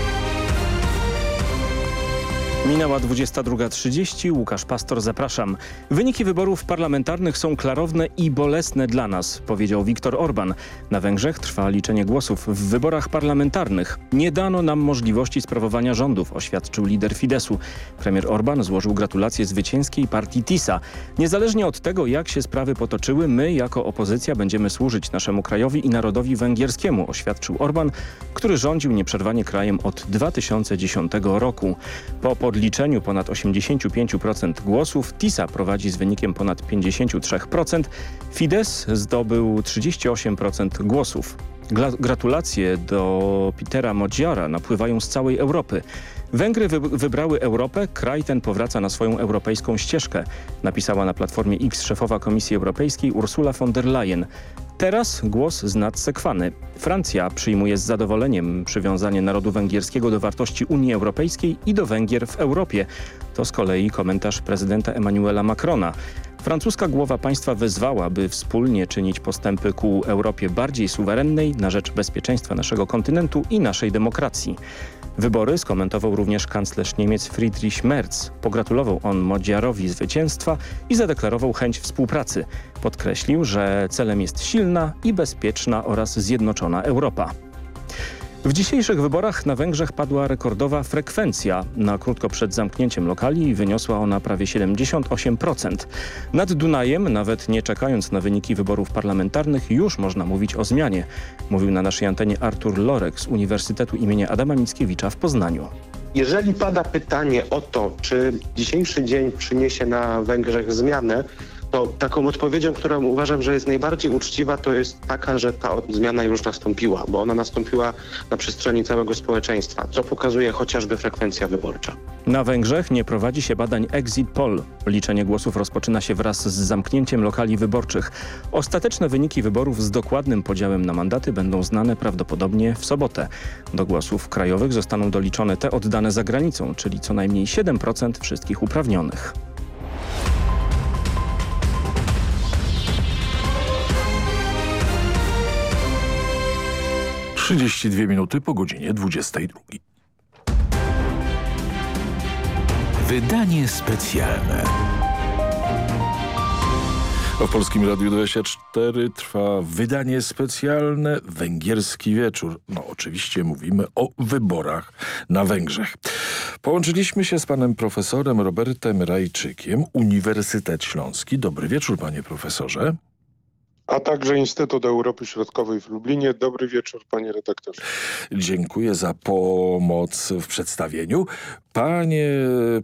Minęła 22.30. Łukasz Pastor, zapraszam. Wyniki wyborów parlamentarnych są klarowne i bolesne dla nas, powiedział Viktor Orban. Na Węgrzech trwa liczenie głosów w wyborach parlamentarnych. Nie dano nam możliwości sprawowania rządów, oświadczył lider Fidesu. Premier Orban złożył gratulacje zwycięskiej partii TISA. Niezależnie od tego, jak się sprawy potoczyły, my jako opozycja będziemy służyć naszemu krajowi i narodowi węgierskiemu, oświadczył Orban, który rządził nieprzerwanie krajem od 2010 roku. Po podliczeniu ponad 85% głosów TISA prowadzi z wynikiem ponad 53%, Fidesz zdobył 38% głosów. Gra gratulacje do Petera Modziara napływają z całej Europy. Węgry wy wybrały Europę, kraj ten powraca na swoją europejską ścieżkę, napisała na Platformie X szefowa Komisji Europejskiej Ursula von der Leyen. Teraz głos z nadsekwany. Francja przyjmuje z zadowoleniem przywiązanie narodu węgierskiego do wartości Unii Europejskiej i do Węgier w Europie. To z kolei komentarz prezydenta Emmanuela Macrona. Francuska głowa państwa wezwała, by wspólnie czynić postępy ku Europie bardziej suwerennej na rzecz bezpieczeństwa naszego kontynentu i naszej demokracji. Wybory skomentował również kanclerz Niemiec Friedrich Merz. Pogratulował on Modziarowi zwycięstwa i zadeklarował chęć współpracy. Podkreślił, że celem jest silna i bezpieczna oraz zjednoczona Europa. W dzisiejszych wyborach na Węgrzech padła rekordowa frekwencja. Na krótko przed zamknięciem lokali wyniosła ona prawie 78%. Nad Dunajem, nawet nie czekając na wyniki wyborów parlamentarnych, już można mówić o zmianie. Mówił na naszej antenie Artur Lorek z Uniwersytetu imienia Adama Mickiewicza w Poznaniu. Jeżeli pada pytanie o to, czy dzisiejszy dzień przyniesie na Węgrzech zmianę, to taką odpowiedzią, którą uważam, że jest najbardziej uczciwa, to jest taka, że ta zmiana już nastąpiła, bo ona nastąpiła na przestrzeni całego społeczeństwa, co pokazuje chociażby frekwencja wyborcza. Na Węgrzech nie prowadzi się badań exit poll. Liczenie głosów rozpoczyna się wraz z zamknięciem lokali wyborczych. Ostateczne wyniki wyborów z dokładnym podziałem na mandaty będą znane prawdopodobnie w sobotę. Do głosów krajowych zostaną doliczone te oddane za granicą, czyli co najmniej 7% wszystkich uprawnionych. Trzydzieści dwie minuty po godzinie 22. Wydanie specjalne. A w Polskim Radiu 24 trwa wydanie specjalne Węgierski Wieczór. No oczywiście mówimy o wyborach na Węgrzech. Połączyliśmy się z panem profesorem Robertem Rajczykiem, Uniwersytet Śląski. Dobry wieczór panie profesorze. A także Instytut Europy Środkowej w Lublinie. Dobry wieczór, panie redaktorze. Dziękuję za pomoc w przedstawieniu. Panie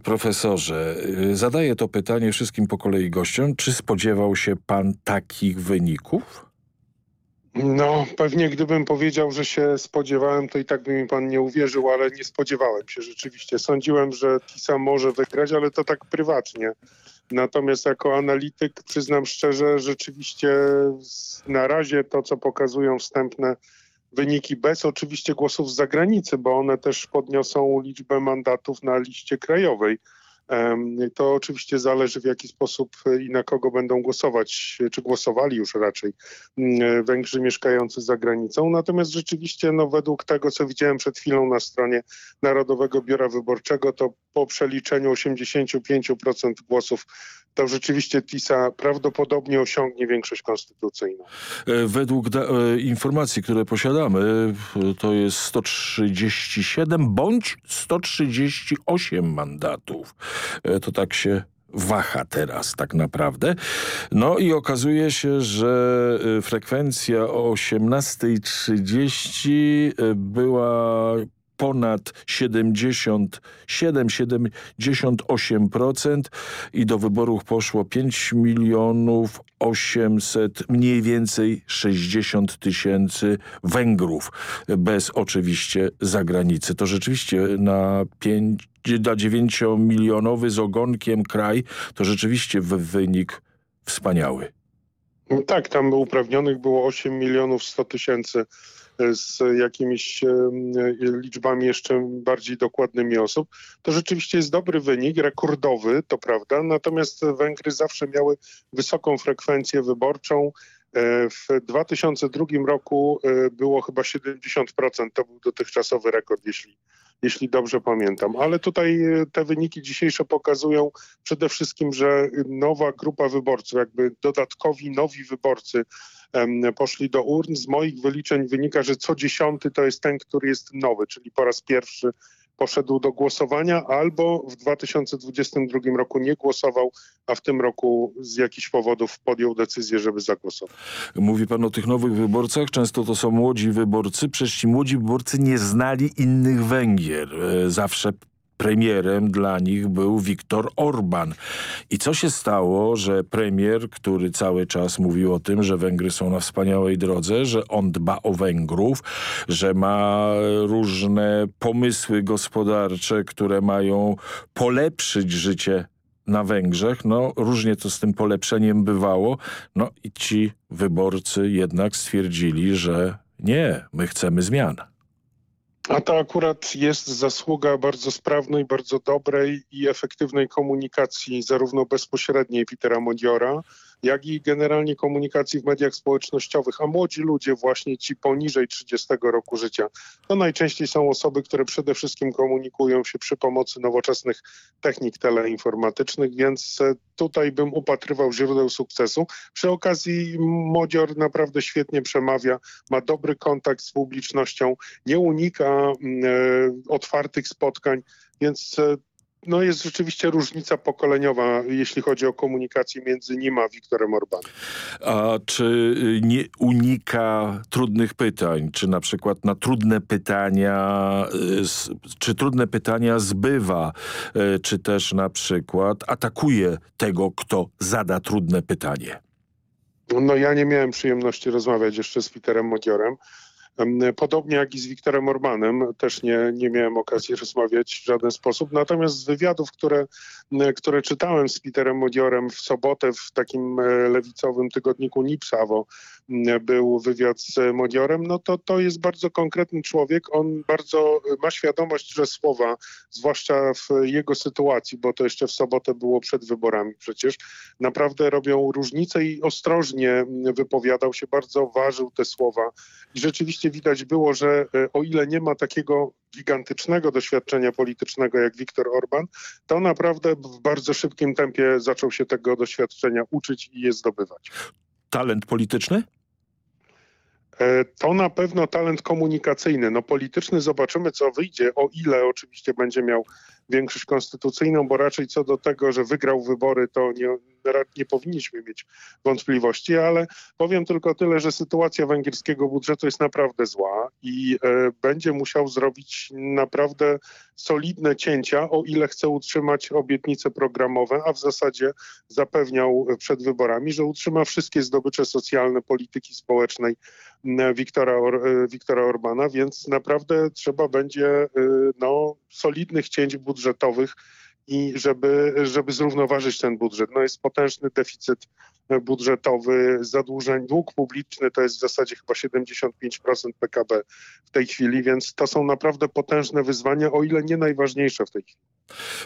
profesorze, zadaję to pytanie wszystkim po kolei gościom. Czy spodziewał się pan takich wyników? No, pewnie gdybym powiedział, że się spodziewałem, to i tak by mi pan nie uwierzył, ale nie spodziewałem się rzeczywiście. Sądziłem, że TISA może wygrać, ale to tak prywatnie. Natomiast jako analityk przyznam szczerze, rzeczywiście na razie to, co pokazują wstępne wyniki bez oczywiście głosów z zagranicy, bo one też podniosą liczbę mandatów na liście krajowej. To oczywiście zależy w jaki sposób i na kogo będą głosować, czy głosowali już raczej Węgrzy mieszkający za granicą. Natomiast rzeczywiście no, według tego, co widziałem przed chwilą na stronie Narodowego Biura Wyborczego, to po przeliczeniu 85% głosów to rzeczywiście TISA prawdopodobnie osiągnie większość konstytucyjną. Według informacji, które posiadamy, to jest 137 bądź 138 mandatów. To tak się waha teraz tak naprawdę. No i okazuje się, że frekwencja o 18.30 była ponad 77-78% i do wyborów poszło 5 milionów 800, mniej więcej 60 tysięcy Węgrów, bez oczywiście zagranicy. To rzeczywiście na 5 na 9-milionowy z ogonkiem kraj, to rzeczywiście wynik wspaniały. Tak, tam uprawnionych było 8 milionów 100 tysięcy z jakimiś liczbami jeszcze bardziej dokładnymi osób. To rzeczywiście jest dobry wynik, rekordowy, to prawda, natomiast Węgry zawsze miały wysoką frekwencję wyborczą. E, w 2002 roku e, było chyba 70%, to był dotychczasowy rekord, jeśli jeśli dobrze pamiętam. Ale tutaj e, te wyniki dzisiejsze pokazują przede wszystkim, że nowa grupa wyborców, jakby dodatkowi nowi wyborcy poszli do urn. Z moich wyliczeń wynika, że co dziesiąty to jest ten, który jest nowy, czyli po raz pierwszy poszedł do głosowania albo w 2022 roku nie głosował, a w tym roku z jakichś powodów podjął decyzję, żeby zagłosować. Mówi pan o tych nowych wyborcach, często to są młodzi wyborcy, przecież ci młodzi wyborcy nie znali innych Węgier. E, zawsze premierem dla nich był Viktor Orban. I co się stało, że premier, który cały czas mówił o tym, że Węgry są na wspaniałej drodze, że on dba o Węgrów, że ma różne pomysły gospodarcze, które mają polepszyć życie na Węgrzech. No różnie to z tym polepszeniem bywało. No i ci wyborcy jednak stwierdzili, że nie, my chcemy zmian. A to akurat jest zasługa bardzo sprawnej, bardzo dobrej i efektywnej komunikacji, zarówno bezpośredniej Petera Modiora, jak i generalnie komunikacji w mediach społecznościowych, a młodzi ludzie, właśnie ci poniżej 30 roku życia, to najczęściej są osoby, które przede wszystkim komunikują się przy pomocy nowoczesnych technik teleinformatycznych, więc e, tutaj bym upatrywał źródeł sukcesu. Przy okazji Modzior naprawdę świetnie przemawia, ma dobry kontakt z publicznością, nie unika mm, e, otwartych spotkań, więc e, no jest rzeczywiście różnica pokoleniowa, jeśli chodzi o komunikację między nim a Wiktorem Orbanem. A czy y, nie unika trudnych pytań? Czy na przykład na trudne pytania, y, czy trudne pytania zbywa? Y, czy też na przykład atakuje tego, kto zada trudne pytanie? No ja nie miałem przyjemności rozmawiać jeszcze z Peterem Modiorem, Podobnie jak i z Wiktorem Orbanem, też nie, nie miałem okazji rozmawiać w żaden sposób. Natomiast z wywiadów, które, które czytałem z Peterem Modiorem w sobotę w takim e, lewicowym tygodniku Nipsavo, był wywiad z Modiorem, no to to jest bardzo konkretny człowiek. On bardzo ma świadomość, że słowa, zwłaszcza w jego sytuacji, bo to jeszcze w sobotę było przed wyborami przecież, naprawdę robią różnicę i ostrożnie wypowiadał się, bardzo ważył te słowa. I rzeczywiście widać było, że e, o ile nie ma takiego gigantycznego doświadczenia politycznego jak Viktor Orban, to naprawdę w bardzo szybkim tempie zaczął się tego doświadczenia uczyć i je zdobywać. Talent polityczny? E, to na pewno talent komunikacyjny. No polityczny zobaczymy, co wyjdzie, o ile oczywiście będzie miał większość konstytucyjną, bo raczej co do tego, że wygrał wybory, to nie, nie powinniśmy mieć wątpliwości, ale powiem tylko tyle, że sytuacja węgierskiego budżetu jest naprawdę zła i e, będzie musiał zrobić naprawdę solidne cięcia, o ile chce utrzymać obietnice programowe, a w zasadzie zapewniał przed wyborami, że utrzyma wszystkie zdobycze socjalne polityki społecznej Wiktora, Or Wiktora Orbana, więc naprawdę trzeba będzie e, no, solidnych cięć budżetowych i żeby, żeby zrównoważyć ten budżet. No jest potężny deficyt budżetowy, zadłużeń, dług publiczny to jest w zasadzie chyba 75% PKB w tej chwili, więc to są naprawdę potężne wyzwania, o ile nie najważniejsze w tej chwili.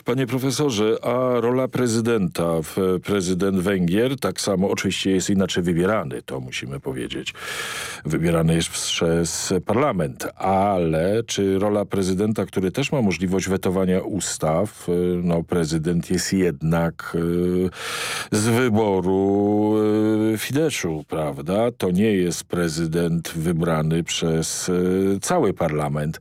Panie profesorze, a rola prezydenta, prezydent Węgier, tak samo oczywiście jest inaczej wybierany, to musimy powiedzieć. Wybierany jest przez parlament, ale czy rola prezydenta, który też ma możliwość wetowania ustaw, no prezydent jest jednak y, z wyboru y, Fideszu, prawda? To nie jest prezydent wybrany przez y, cały parlament,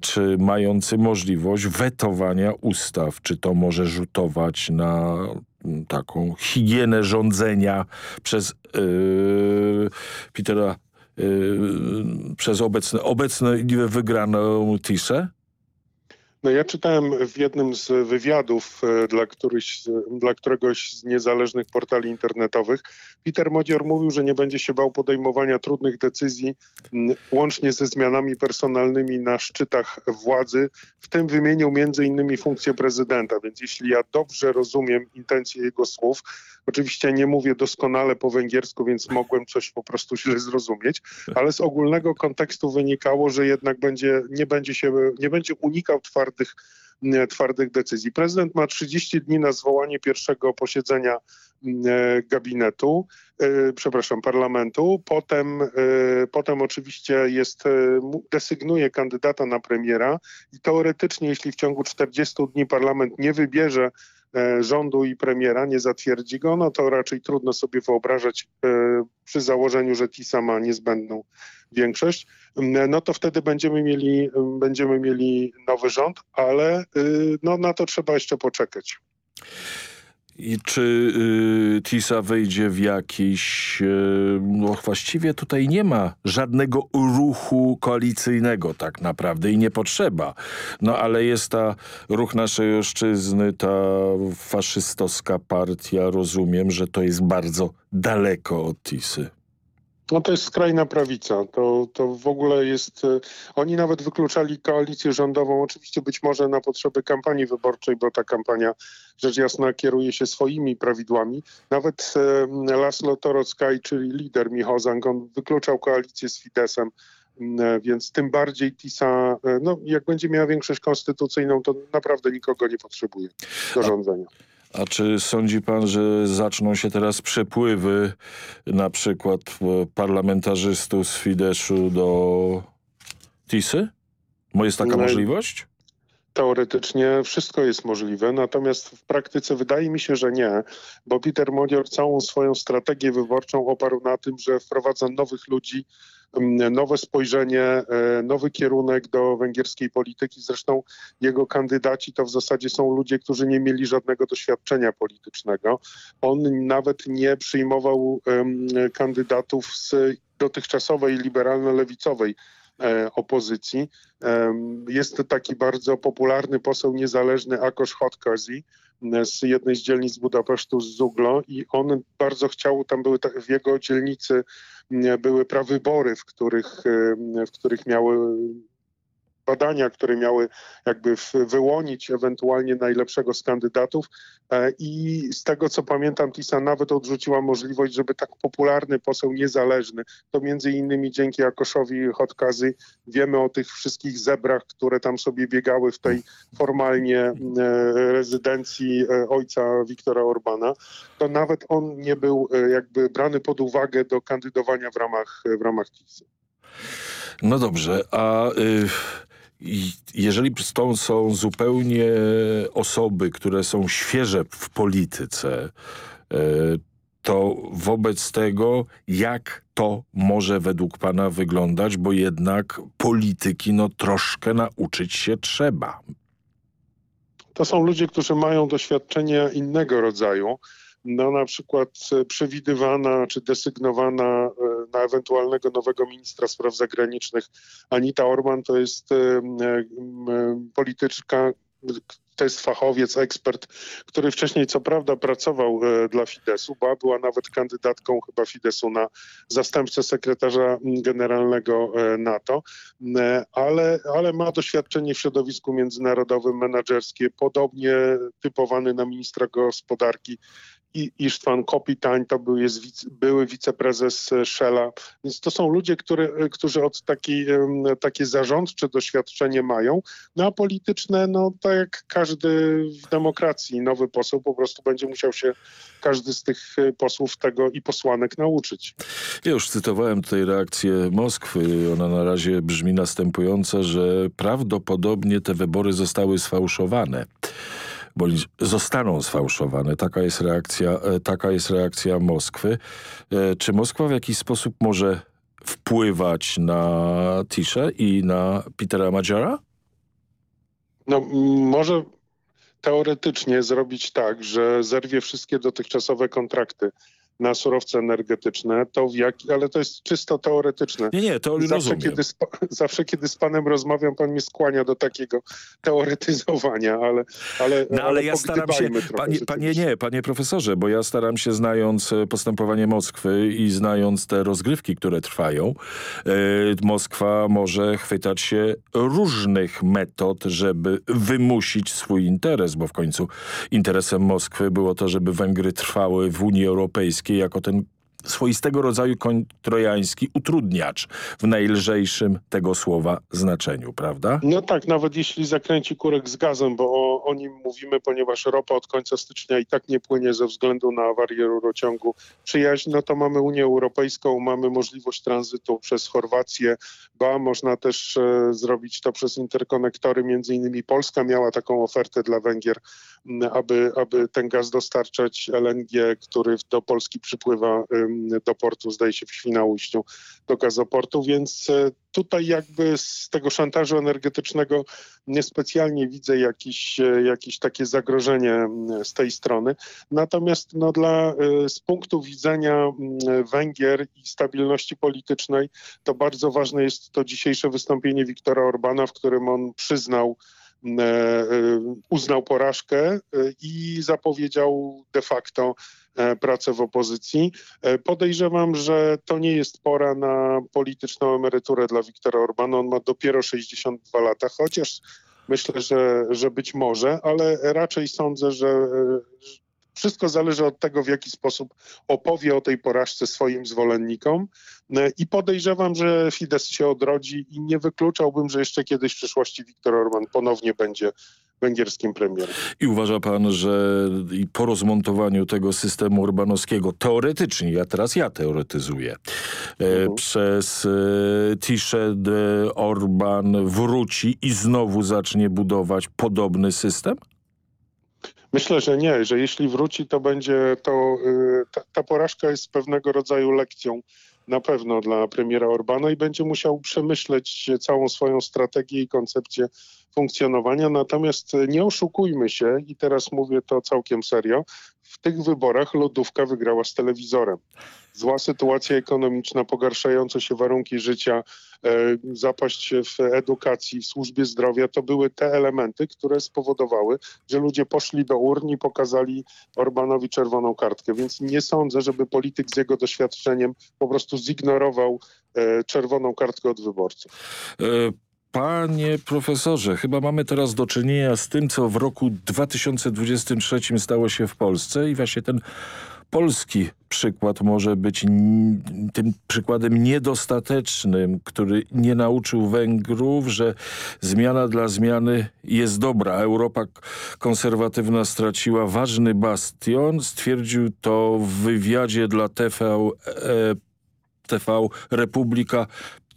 czy mający możliwość wetowania ustaw, czy to może rzutować na mm, taką higienę rządzenia przez yy, Petera yy, przez obecne, obecne wygraną Tisę? No ja czytałem w jednym z wywiadów e, dla, któryś, dla któregoś z niezależnych portali internetowych, Peter Modzior mówił, że nie będzie się bał podejmowania trudnych decyzji łącznie ze zmianami personalnymi na szczytach władzy, w tym wymienił między innymi funkcję prezydenta, więc jeśli ja dobrze rozumiem intencje jego słów, oczywiście nie mówię doskonale po węgiersku, więc mogłem coś po prostu źle zrozumieć, ale z ogólnego kontekstu wynikało, że jednak będzie, nie będzie się, nie będzie unikał twardych twardych, twardych decyzji. Prezydent ma 30 dni na zwołanie pierwszego posiedzenia gabinetu, e, przepraszam, parlamentu. Potem, e, potem oczywiście jest, e, desygnuje kandydata na premiera i teoretycznie, jeśli w ciągu 40 dni parlament nie wybierze rządu i premiera, nie zatwierdzi go, no to raczej trudno sobie wyobrażać przy założeniu, że TISA ma niezbędną większość, no to wtedy będziemy mieli, będziemy mieli nowy rząd, ale y, no, na to trzeba jeszcze poczekać. I czy y, TISA wejdzie w jakiś... Y, no właściwie tutaj nie ma żadnego ruchu koalicyjnego tak naprawdę i nie potrzeba. No ale jest ta ruch naszej oszczyzny, ta faszystowska partia. Rozumiem, że to jest bardzo daleko od TISy. No to jest skrajna prawica. To, to w ogóle jest... E, oni nawet wykluczali koalicję rządową, oczywiście być może na potrzeby kampanii wyborczej, bo ta kampania rzecz jasna kieruje się swoimi prawidłami. Nawet e, Laszlo Torockai, czyli lider Michał on wykluczał koalicję z Fidesem, e, więc tym bardziej TISA, no jak będzie miała większość konstytucyjną, to naprawdę nikogo nie potrzebuje do rządzenia. A czy sądzi pan, że zaczną się teraz przepływy na przykład parlamentarzystów z Fideszu do TISy? Jest taka no możliwość? Teoretycznie wszystko jest możliwe, natomiast w praktyce wydaje mi się, że nie, bo Peter Modior całą swoją strategię wyborczą oparł na tym, że wprowadza nowych ludzi nowe spojrzenie, e, nowy kierunek do węgierskiej polityki. Zresztą jego kandydaci to w zasadzie są ludzie, którzy nie mieli żadnego doświadczenia politycznego. On nawet nie przyjmował kandydatów z dotychczasowej liberalno-lewicowej e, opozycji. Jest taki bardzo popularny poseł niezależny Akosz Hotkazi z jednej z dzielnic Budapesztu z Zuglo i on bardzo chciał, tam były w jego dzielnicy były prawybory, w których, w których miały badania, które miały jakby wyłonić ewentualnie najlepszego z kandydatów e, i z tego co pamiętam TISA nawet odrzuciła możliwość, żeby tak popularny poseł niezależny, to między innymi dzięki Jakoszowi Hotkazy wiemy o tych wszystkich zebrach, które tam sobie biegały w tej formalnie e, rezydencji e, ojca Wiktora Orbana, to nawet on nie był jakby brany pod uwagę do kandydowania w ramach, w ramach TISy. No dobrze, a y, jeżeli stąd są zupełnie osoby, które są świeże w polityce, e, to wobec tego, jak to może według pana wyglądać, bo jednak polityki no troszkę nauczyć się trzeba. To są ludzie, którzy mają doświadczenia innego rodzaju no na przykład e, przewidywana czy desygnowana e, na ewentualnego nowego ministra spraw zagranicznych. Anita Orban to jest e, polityczka, to jest fachowiec, ekspert, który wcześniej co prawda pracował dla Fidesu, bo była nawet kandydatką chyba Fidesu na zastępcę sekretarza generalnego NATO, ale, ale ma doświadczenie w środowisku międzynarodowym, menedżerskie, podobnie typowany na ministra gospodarki Isztwan Kopitań to był, jest były wiceprezes Shella. Więc to są ludzie, który, którzy od takiej, takie zarządcze doświadczenie mają, no a polityczne, no tak jak każdy w demokracji, nowy poseł po prostu będzie musiał się każdy z tych e, posłów tego i posłanek nauczyć. Ja już cytowałem tutaj reakcję Moskwy. Ona na razie brzmi następująco, że prawdopodobnie te wybory zostały sfałszowane bądź zostaną sfałszowane. Taka jest reakcja, e, taka jest reakcja Moskwy. E, czy Moskwa w jakiś sposób może wpływać na Tiszę i na Petera Madziara? No może teoretycznie zrobić tak, że zerwie wszystkie dotychczasowe kontrakty na surowce energetyczne, to w jaki, ale to jest czysto teoretyczne. Nie, nie, to zawsze rozumiem. kiedy, z, zawsze kiedy z panem rozmawiam, pan mnie skłania do takiego teoretyzowania, ale ale, No ale ja staram się, trochę panie, panie nie, panie profesorze, bo ja staram się znając e, postępowanie Moskwy i znając te rozgrywki, które trwają, e, Moskwa może chwytać się różnych metod, żeby wymusić swój interes, bo w końcu interesem Moskwy było to, żeby Węgry trwały w Unii Europejskiej jako ten swoistego rodzaju koń trojański utrudniacz w najlżejszym tego słowa znaczeniu, prawda? No tak, nawet jeśli zakręci kurek z gazem, bo o, o nim mówimy, ponieważ ropa od końca stycznia i tak nie płynie ze względu na awarię rurociągu przyjaźń, no to mamy Unię Europejską, mamy możliwość tranzytu przez Chorwację, ba, można też e, zrobić to przez interkonektory, między innymi Polska miała taką ofertę dla Węgier, aby, aby ten gaz dostarczać LNG, który do Polski przypływa do portu, zdaje się w Świnoujściu, do gazoportu, więc e, tutaj jakby z tego szantażu energetycznego niespecjalnie widzę jakieś, e, jakieś takie zagrożenie z tej strony. Natomiast no, dla, e, z punktu widzenia Węgier i stabilności politycznej, to bardzo ważne jest to dzisiejsze wystąpienie Viktora Orbana, w którym on przyznał, uznał porażkę e, i zapowiedział de facto e, pracę w opozycji. E, Podejrzewam, że to nie jest pora na polityczną emeryturę dla Viktora Orbana. On ma dopiero 62 lata, chociaż myślę, że, że być może, ale raczej sądzę, że e, wszystko zależy od tego, w jaki sposób opowie o tej porażce swoim zwolennikom. E, I podejrzewam, że Fidesz się odrodzi i nie wykluczałbym, że jeszcze kiedyś w przyszłości Viktor Orban ponownie będzie węgierskim premierem. I uważa pan, że po rozmontowaniu tego systemu urbanowskiego, teoretycznie, ja teraz ja teoretyzuję, e, przez e, Tiszed Orban wróci i znowu zacznie budować podobny system? Myślę, że nie, że jeśli wróci, to będzie to, y, ta, ta porażka jest pewnego rodzaju lekcją na pewno dla premiera Orbana i będzie musiał przemyśleć całą swoją strategię i koncepcję funkcjonowania. Natomiast nie oszukujmy się, i teraz mówię to całkiem serio, w tych wyborach lodówka wygrała z telewizorem. Zła sytuacja ekonomiczna, pogarszające się warunki życia, e, zapaść w edukacji, w służbie zdrowia, to były te elementy, które spowodowały, że ludzie poszli do urn i pokazali Orbanowi czerwoną kartkę. Więc nie sądzę, żeby polityk z jego doświadczeniem po prostu zignorował e, czerwoną kartkę od wyborców. Panie profesorze, chyba mamy teraz do czynienia z tym, co w roku 2023 stało się w Polsce i właśnie ten polski przykład może być tym przykładem niedostatecznym, który nie nauczył Węgrów, że zmiana dla zmiany jest dobra. Europa konserwatywna straciła ważny bastion. Stwierdził to w wywiadzie dla TV, e, TV Republika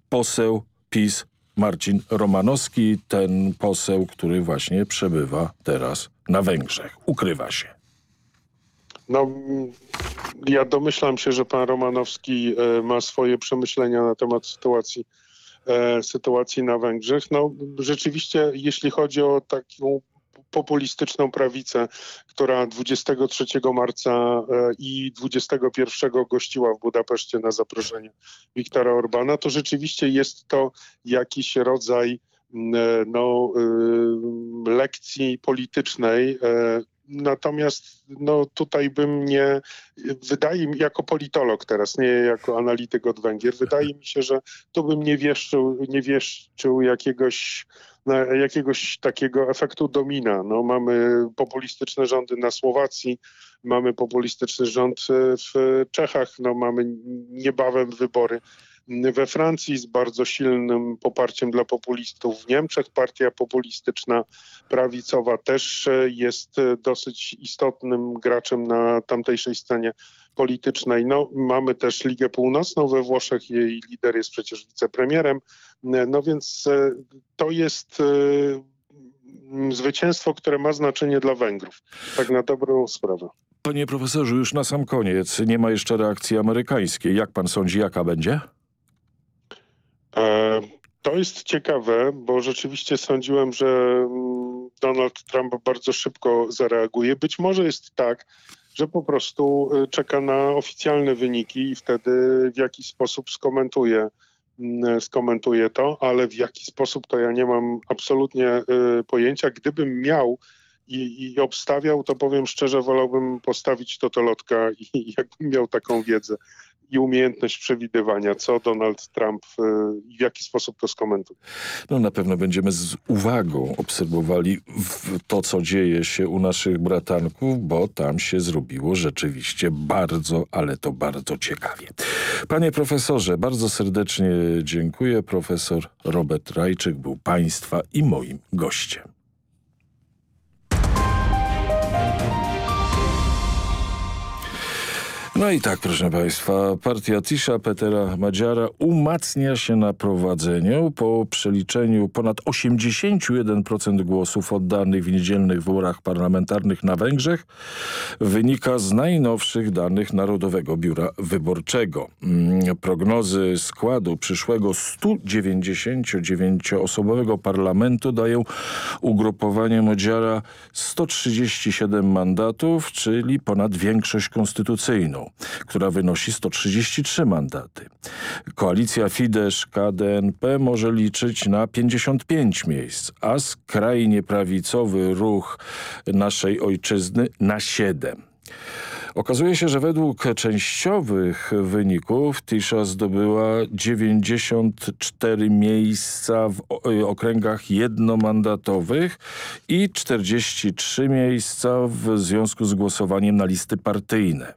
poseł PiS Marcin Romanowski, ten poseł, który właśnie przebywa teraz na Węgrzech. Ukrywa się. No, ja domyślam się, że pan Romanowski e, ma swoje przemyślenia na temat sytuacji, e, sytuacji na Węgrzech. No, rzeczywiście, jeśli chodzi o taką populistyczną prawicę, która 23 marca e, i 21 gościła w Budapeszcie na zaproszenie Viktora Orbana, to rzeczywiście jest to jakiś rodzaj e, no, y, lekcji politycznej, e, Natomiast no, tutaj bym nie, wydaje mi, jako politolog teraz, nie jako analityk od Węgier, wydaje mi się, że tu bym nie wieszczył, nie wieszczył jakiegoś, jakiegoś takiego efektu domina. No, mamy populistyczne rządy na Słowacji, mamy populistyczny rząd w Czechach, no, mamy niebawem wybory we Francji z bardzo silnym poparciem dla populistów. W Niemczech partia populistyczna prawicowa też e, jest e, dosyć istotnym graczem na tamtejszej scenie politycznej. No, mamy też Ligę Północną we Włoszech, jej lider jest przecież wicepremierem. E, No więc to jest zwycięstwo, które ma znaczenie dla Węgrów. Tak na dobrą sprawę. Panie profesorze, już na sam koniec. Nie ma jeszcze reakcji amerykańskiej. Jak pan sądzi, jaka będzie? E, To jest ciekawe, bo rzeczywiście sądziłem, że mm, Donald Trump bardzo szybko zareaguje. Być może jest tak, że po prostu y, czeka na oficjalne wyniki i wtedy w jakiś sposób skomentuje, mm, skomentuje to, ale w jaki sposób to ja nie mam absolutnie y, pojęcia. Gdybym miał i, i obstawiał, to powiem szczerze, wolałbym postawić totolotka i jakbym miał taką wiedzę i umiejętność przewidywania, co Donald Trump y, i w jaki sposób to skomentuje. No na pewno będziemy z uwagą obserwowali to, co dzieje się u naszych bratanków, bo tam się zrobiło rzeczywiście bardzo, ale to bardzo ciekawie. Panie profesorze, bardzo serdecznie dziękuję. Profesor Robert Rajczyk był Państwa i moim gościem. No i tak, proszę Państwa, partia Tisza Petera Madziara umacnia się na prowadzeniu. Po przeliczeniu ponad 81% głosów oddanych w niedzielnych wyborach parlamentarnych na Węgrzech wynika z najnowszych danych Narodowego Biura Wyborczego. Mm, prognozy składu przyszłego 199-osobowego parlamentu dają ugrupowanie Madziara 137 mandatów, czyli ponad większość konstytucyjną która wynosi 133 mandaty. Koalicja Fidesz-KDNP może liczyć na 55 miejsc, a skrajnie prawicowy ruch naszej ojczyzny na 7. Okazuje się, że według częściowych wyników Tisza zdobyła 94 miejsca w okręgach jednomandatowych i 43 miejsca w związku z głosowaniem na listy partyjne.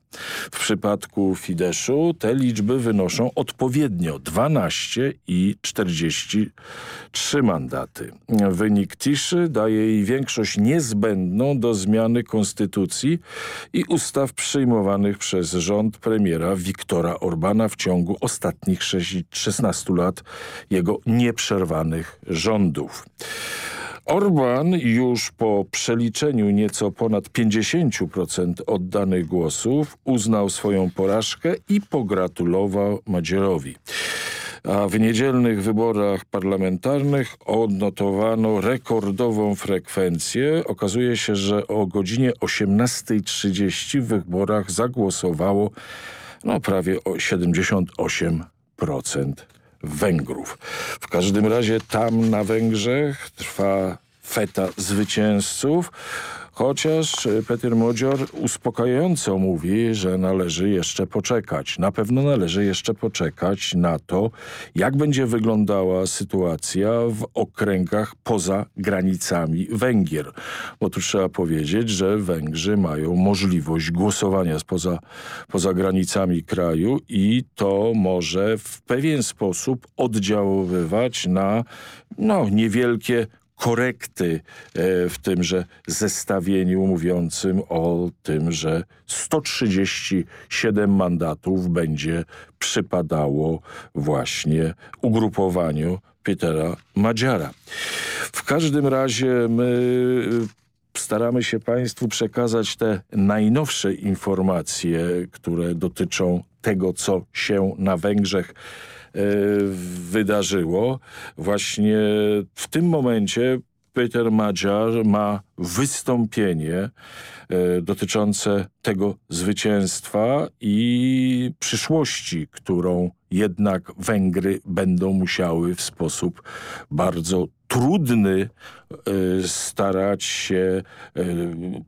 W przypadku Fideszu te liczby wynoszą odpowiednio 12 i 43 mandaty. Wynik Tiszy daje jej większość niezbędną do zmiany konstytucji i ustaw przyjmowanych przez rząd premiera Wiktora Orbana w ciągu ostatnich 16 lat jego nieprzerwanych rządów. Orban już po przeliczeniu nieco ponad 50% oddanych głosów uznał swoją porażkę i pogratulował Madzierowi a w niedzielnych wyborach parlamentarnych odnotowano rekordową frekwencję. Okazuje się, że o godzinie 18.30 w wyborach zagłosowało no, prawie o 78% Węgrów. W każdym razie tam na Węgrzech trwa feta zwycięzców. Chociaż Peter Modzior uspokajająco mówi, że należy jeszcze poczekać. Na pewno należy jeszcze poczekać na to, jak będzie wyglądała sytuacja w okręgach poza granicami Węgier. Bo tu trzeba powiedzieć, że Węgrzy mają możliwość głosowania spoza, poza granicami kraju i to może w pewien sposób oddziaływać na no, niewielkie korekty e, w tymże zestawieniu mówiącym o tym, że 137 mandatów będzie przypadało właśnie ugrupowaniu Petera Madziara. W każdym razie my staramy się Państwu przekazać te najnowsze informacje, które dotyczą tego, co się na Węgrzech E, wydarzyło. Właśnie w tym momencie Peter Madziar ma wystąpienie e, dotyczące tego zwycięstwa i przyszłości, którą jednak Węgry będą musiały w sposób bardzo trudny e, starać się e,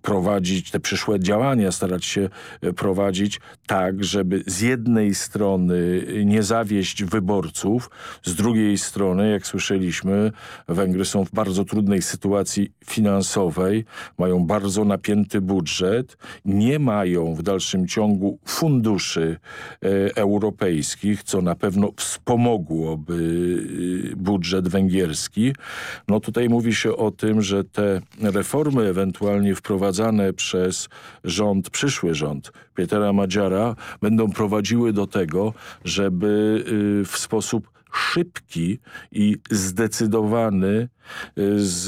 prowadzić te przyszłe działania, starać się e, prowadzić tak, żeby z jednej strony nie zawieść wyborców, z drugiej strony, jak słyszeliśmy, Węgry są w bardzo trudnej sytuacji finansowej, mają bardzo napięty budżet, nie mają w dalszym ciągu funduszy europejskich, co na pewno wspomogłoby budżet węgierski, no tutaj mówi się o tym, że te reformy ewentualnie wprowadzane przez rząd, przyszły rząd Pietera Madziara będą prowadziły do tego, żeby y, w sposób szybki i zdecydowany y, z,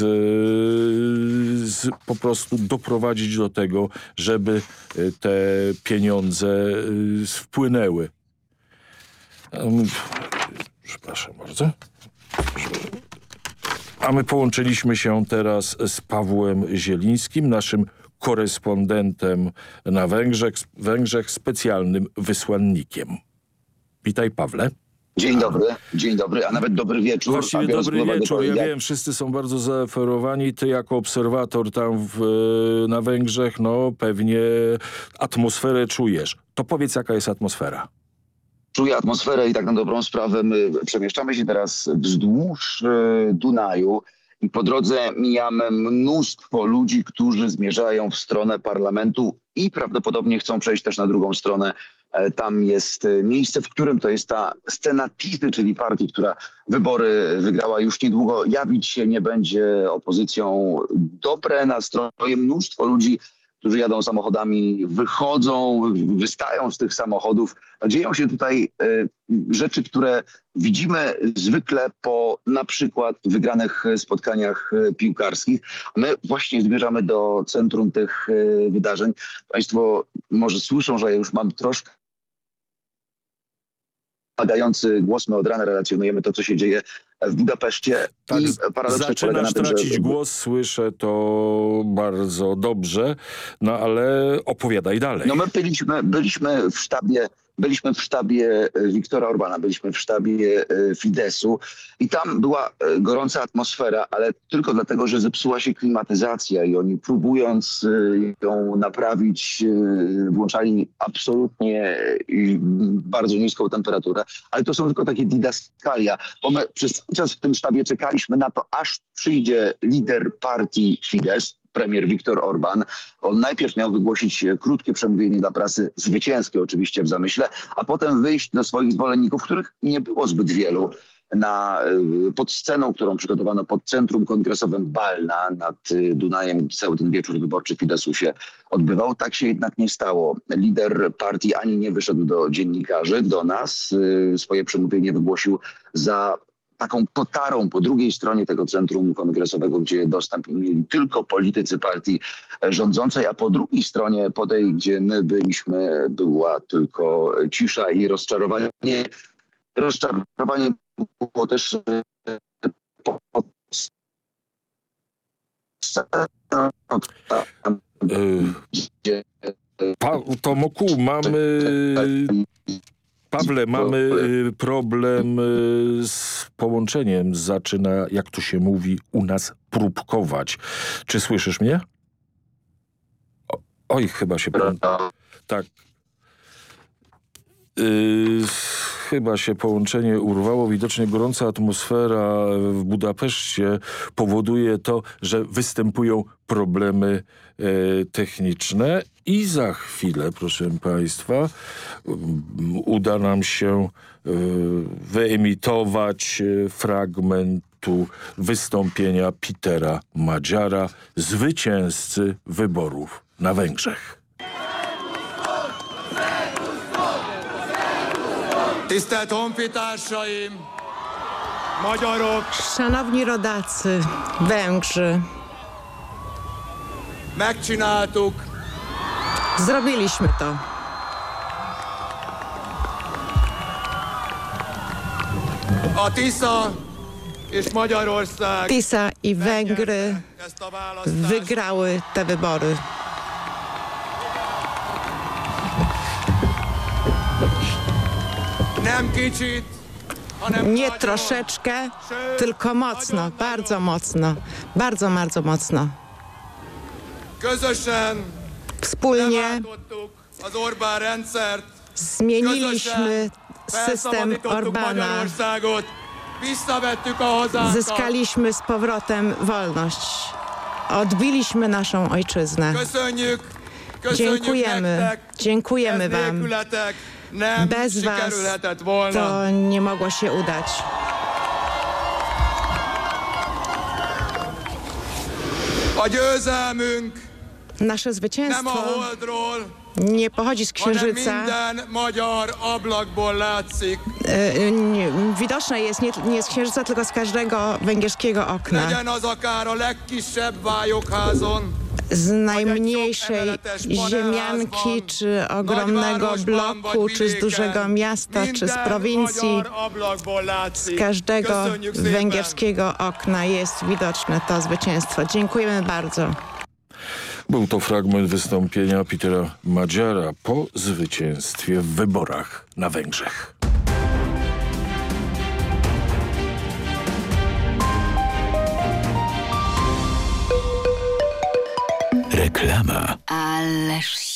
z, po prostu doprowadzić do tego, żeby y, te pieniądze wpłynęły. Przepraszam bardzo. A my połączyliśmy się teraz z Pawłem Zielińskim, naszym korespondentem na Węgrzech, Węgrzech specjalnym wysłannikiem. Witaj Pawle. Dzień dobry, dzień dobry, a nawet dobry wieczór. Właściwie dobry wieczór. Ja wiem, wszyscy są bardzo zaoferowani. Ty jako obserwator tam w, na Węgrzech, no pewnie atmosferę czujesz. To powiedz, jaka jest atmosfera? Czuję atmosferę i tak na dobrą sprawę my przemieszczamy się teraz wzdłuż e, Dunaju i po drodze mijamy mnóstwo ludzi, którzy zmierzają w stronę parlamentu i prawdopodobnie chcą przejść też na drugą stronę E, tam jest e, miejsce, w którym to jest ta scena Tisy, czyli partii, która wybory wygrała już niedługo. Jawić się nie będzie opozycją. Dobre nastroje, mnóstwo ludzi którzy jadą samochodami, wychodzą, wystają z tych samochodów. Dzieją się tutaj y, rzeczy, które widzimy zwykle po na przykład wygranych spotkaniach e, piłkarskich. My właśnie zmierzamy do centrum tych y, wydarzeń. Państwo może słyszą, że ja już mam troszkę padający głos. My od rana relacjonujemy to, co się dzieje w Budapeszcie. Tak, I zaczynasz tym, tracić że... głos, słyszę to bardzo dobrze, no ale opowiadaj dalej. No my byliśmy, byliśmy w sztabie byliśmy w sztabie e, Wiktora Orbana, byliśmy w sztabie e, Fidesu i tam była e, gorąca atmosfera, ale tylko dlatego, że zepsuła się klimatyzacja i oni próbując ją naprawić, włączali absolutnie bardzo niską temperaturę, ale to są tylko takie didaskalia, bo my przez cały czas w tym sztabie czekaliśmy na to, aż przyjdzie lider partii Fidesz, premier Viktor Orban. On najpierw miał wygłosić krótkie przemówienie dla prasy, zwycięskie oczywiście w zamyśle, a potem wyjść do swoich zwolenników, których nie było zbyt wielu na, y, pod sceną, którą przygotowano pod Centrum Kongresowym Balna nad y, Dunajem. Cały ten wieczór wyborczy Fidesu się odbywał. Tak się jednak nie stało. Lider partii ani nie wyszedł do dziennikarzy, do nas. Swoje przemówienie wygłosił za taką potarą po drugiej stronie tego centrum kongresowego, gdzie dostęp mieli tylko politycy partii rządzącej, a po drugiej stronie, po tej, gdzie my byliśmy, była tylko cisza i rozczarowanie. Rozczarowanie było też e, Pa, Tomoku, mamy Pawle, mamy y, problem y, z połączeniem. Zaczyna, jak tu się mówi, u nas próbkować. Czy słyszysz mnie? O, oj, chyba się... Tak. Yy, chyba się połączenie urwało. Widocznie gorąca atmosfera w Budapeszcie powoduje to, że występują problemy e, techniczne i za chwilę, proszę Państwa, uda nam się e, wyemitować e, fragmentu wystąpienia Petera Madziara, zwycięzcy wyborów na Węgrzech. Tisztelt honfitársaim, magyarok! Szanowni rodacy, Węgrzy. Megcsináltuk. Zrobiliśmy to. A Tisza Tisa i Węgry wygrały te wybory. Nie troszeczkę, tylko mocno, bardzo mocno, bardzo, bardzo mocno. Wspólnie zmieniliśmy system Orbana. Zyskaliśmy z powrotem wolność. Odbiliśmy naszą ojczyznę. Dziękujemy. Dziękujemy wam. Bez was to nie mogło się udać. Nasze zwycięstwo nie pochodzi z księżyca. E, nie, widoczne jest nie, nie z księżyca, tylko z każdego węgierskiego okna z najmniejszej ziemianki, czy ogromnego bloku, czy z dużego miasta, czy z prowincji. Z każdego węgierskiego okna jest widoczne to zwycięstwo. Dziękujemy bardzo. Był to fragment wystąpienia Petera Madziara po zwycięstwie w wyborach na Węgrzech. Reklama. Ależ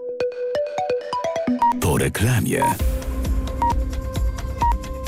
Reklamie.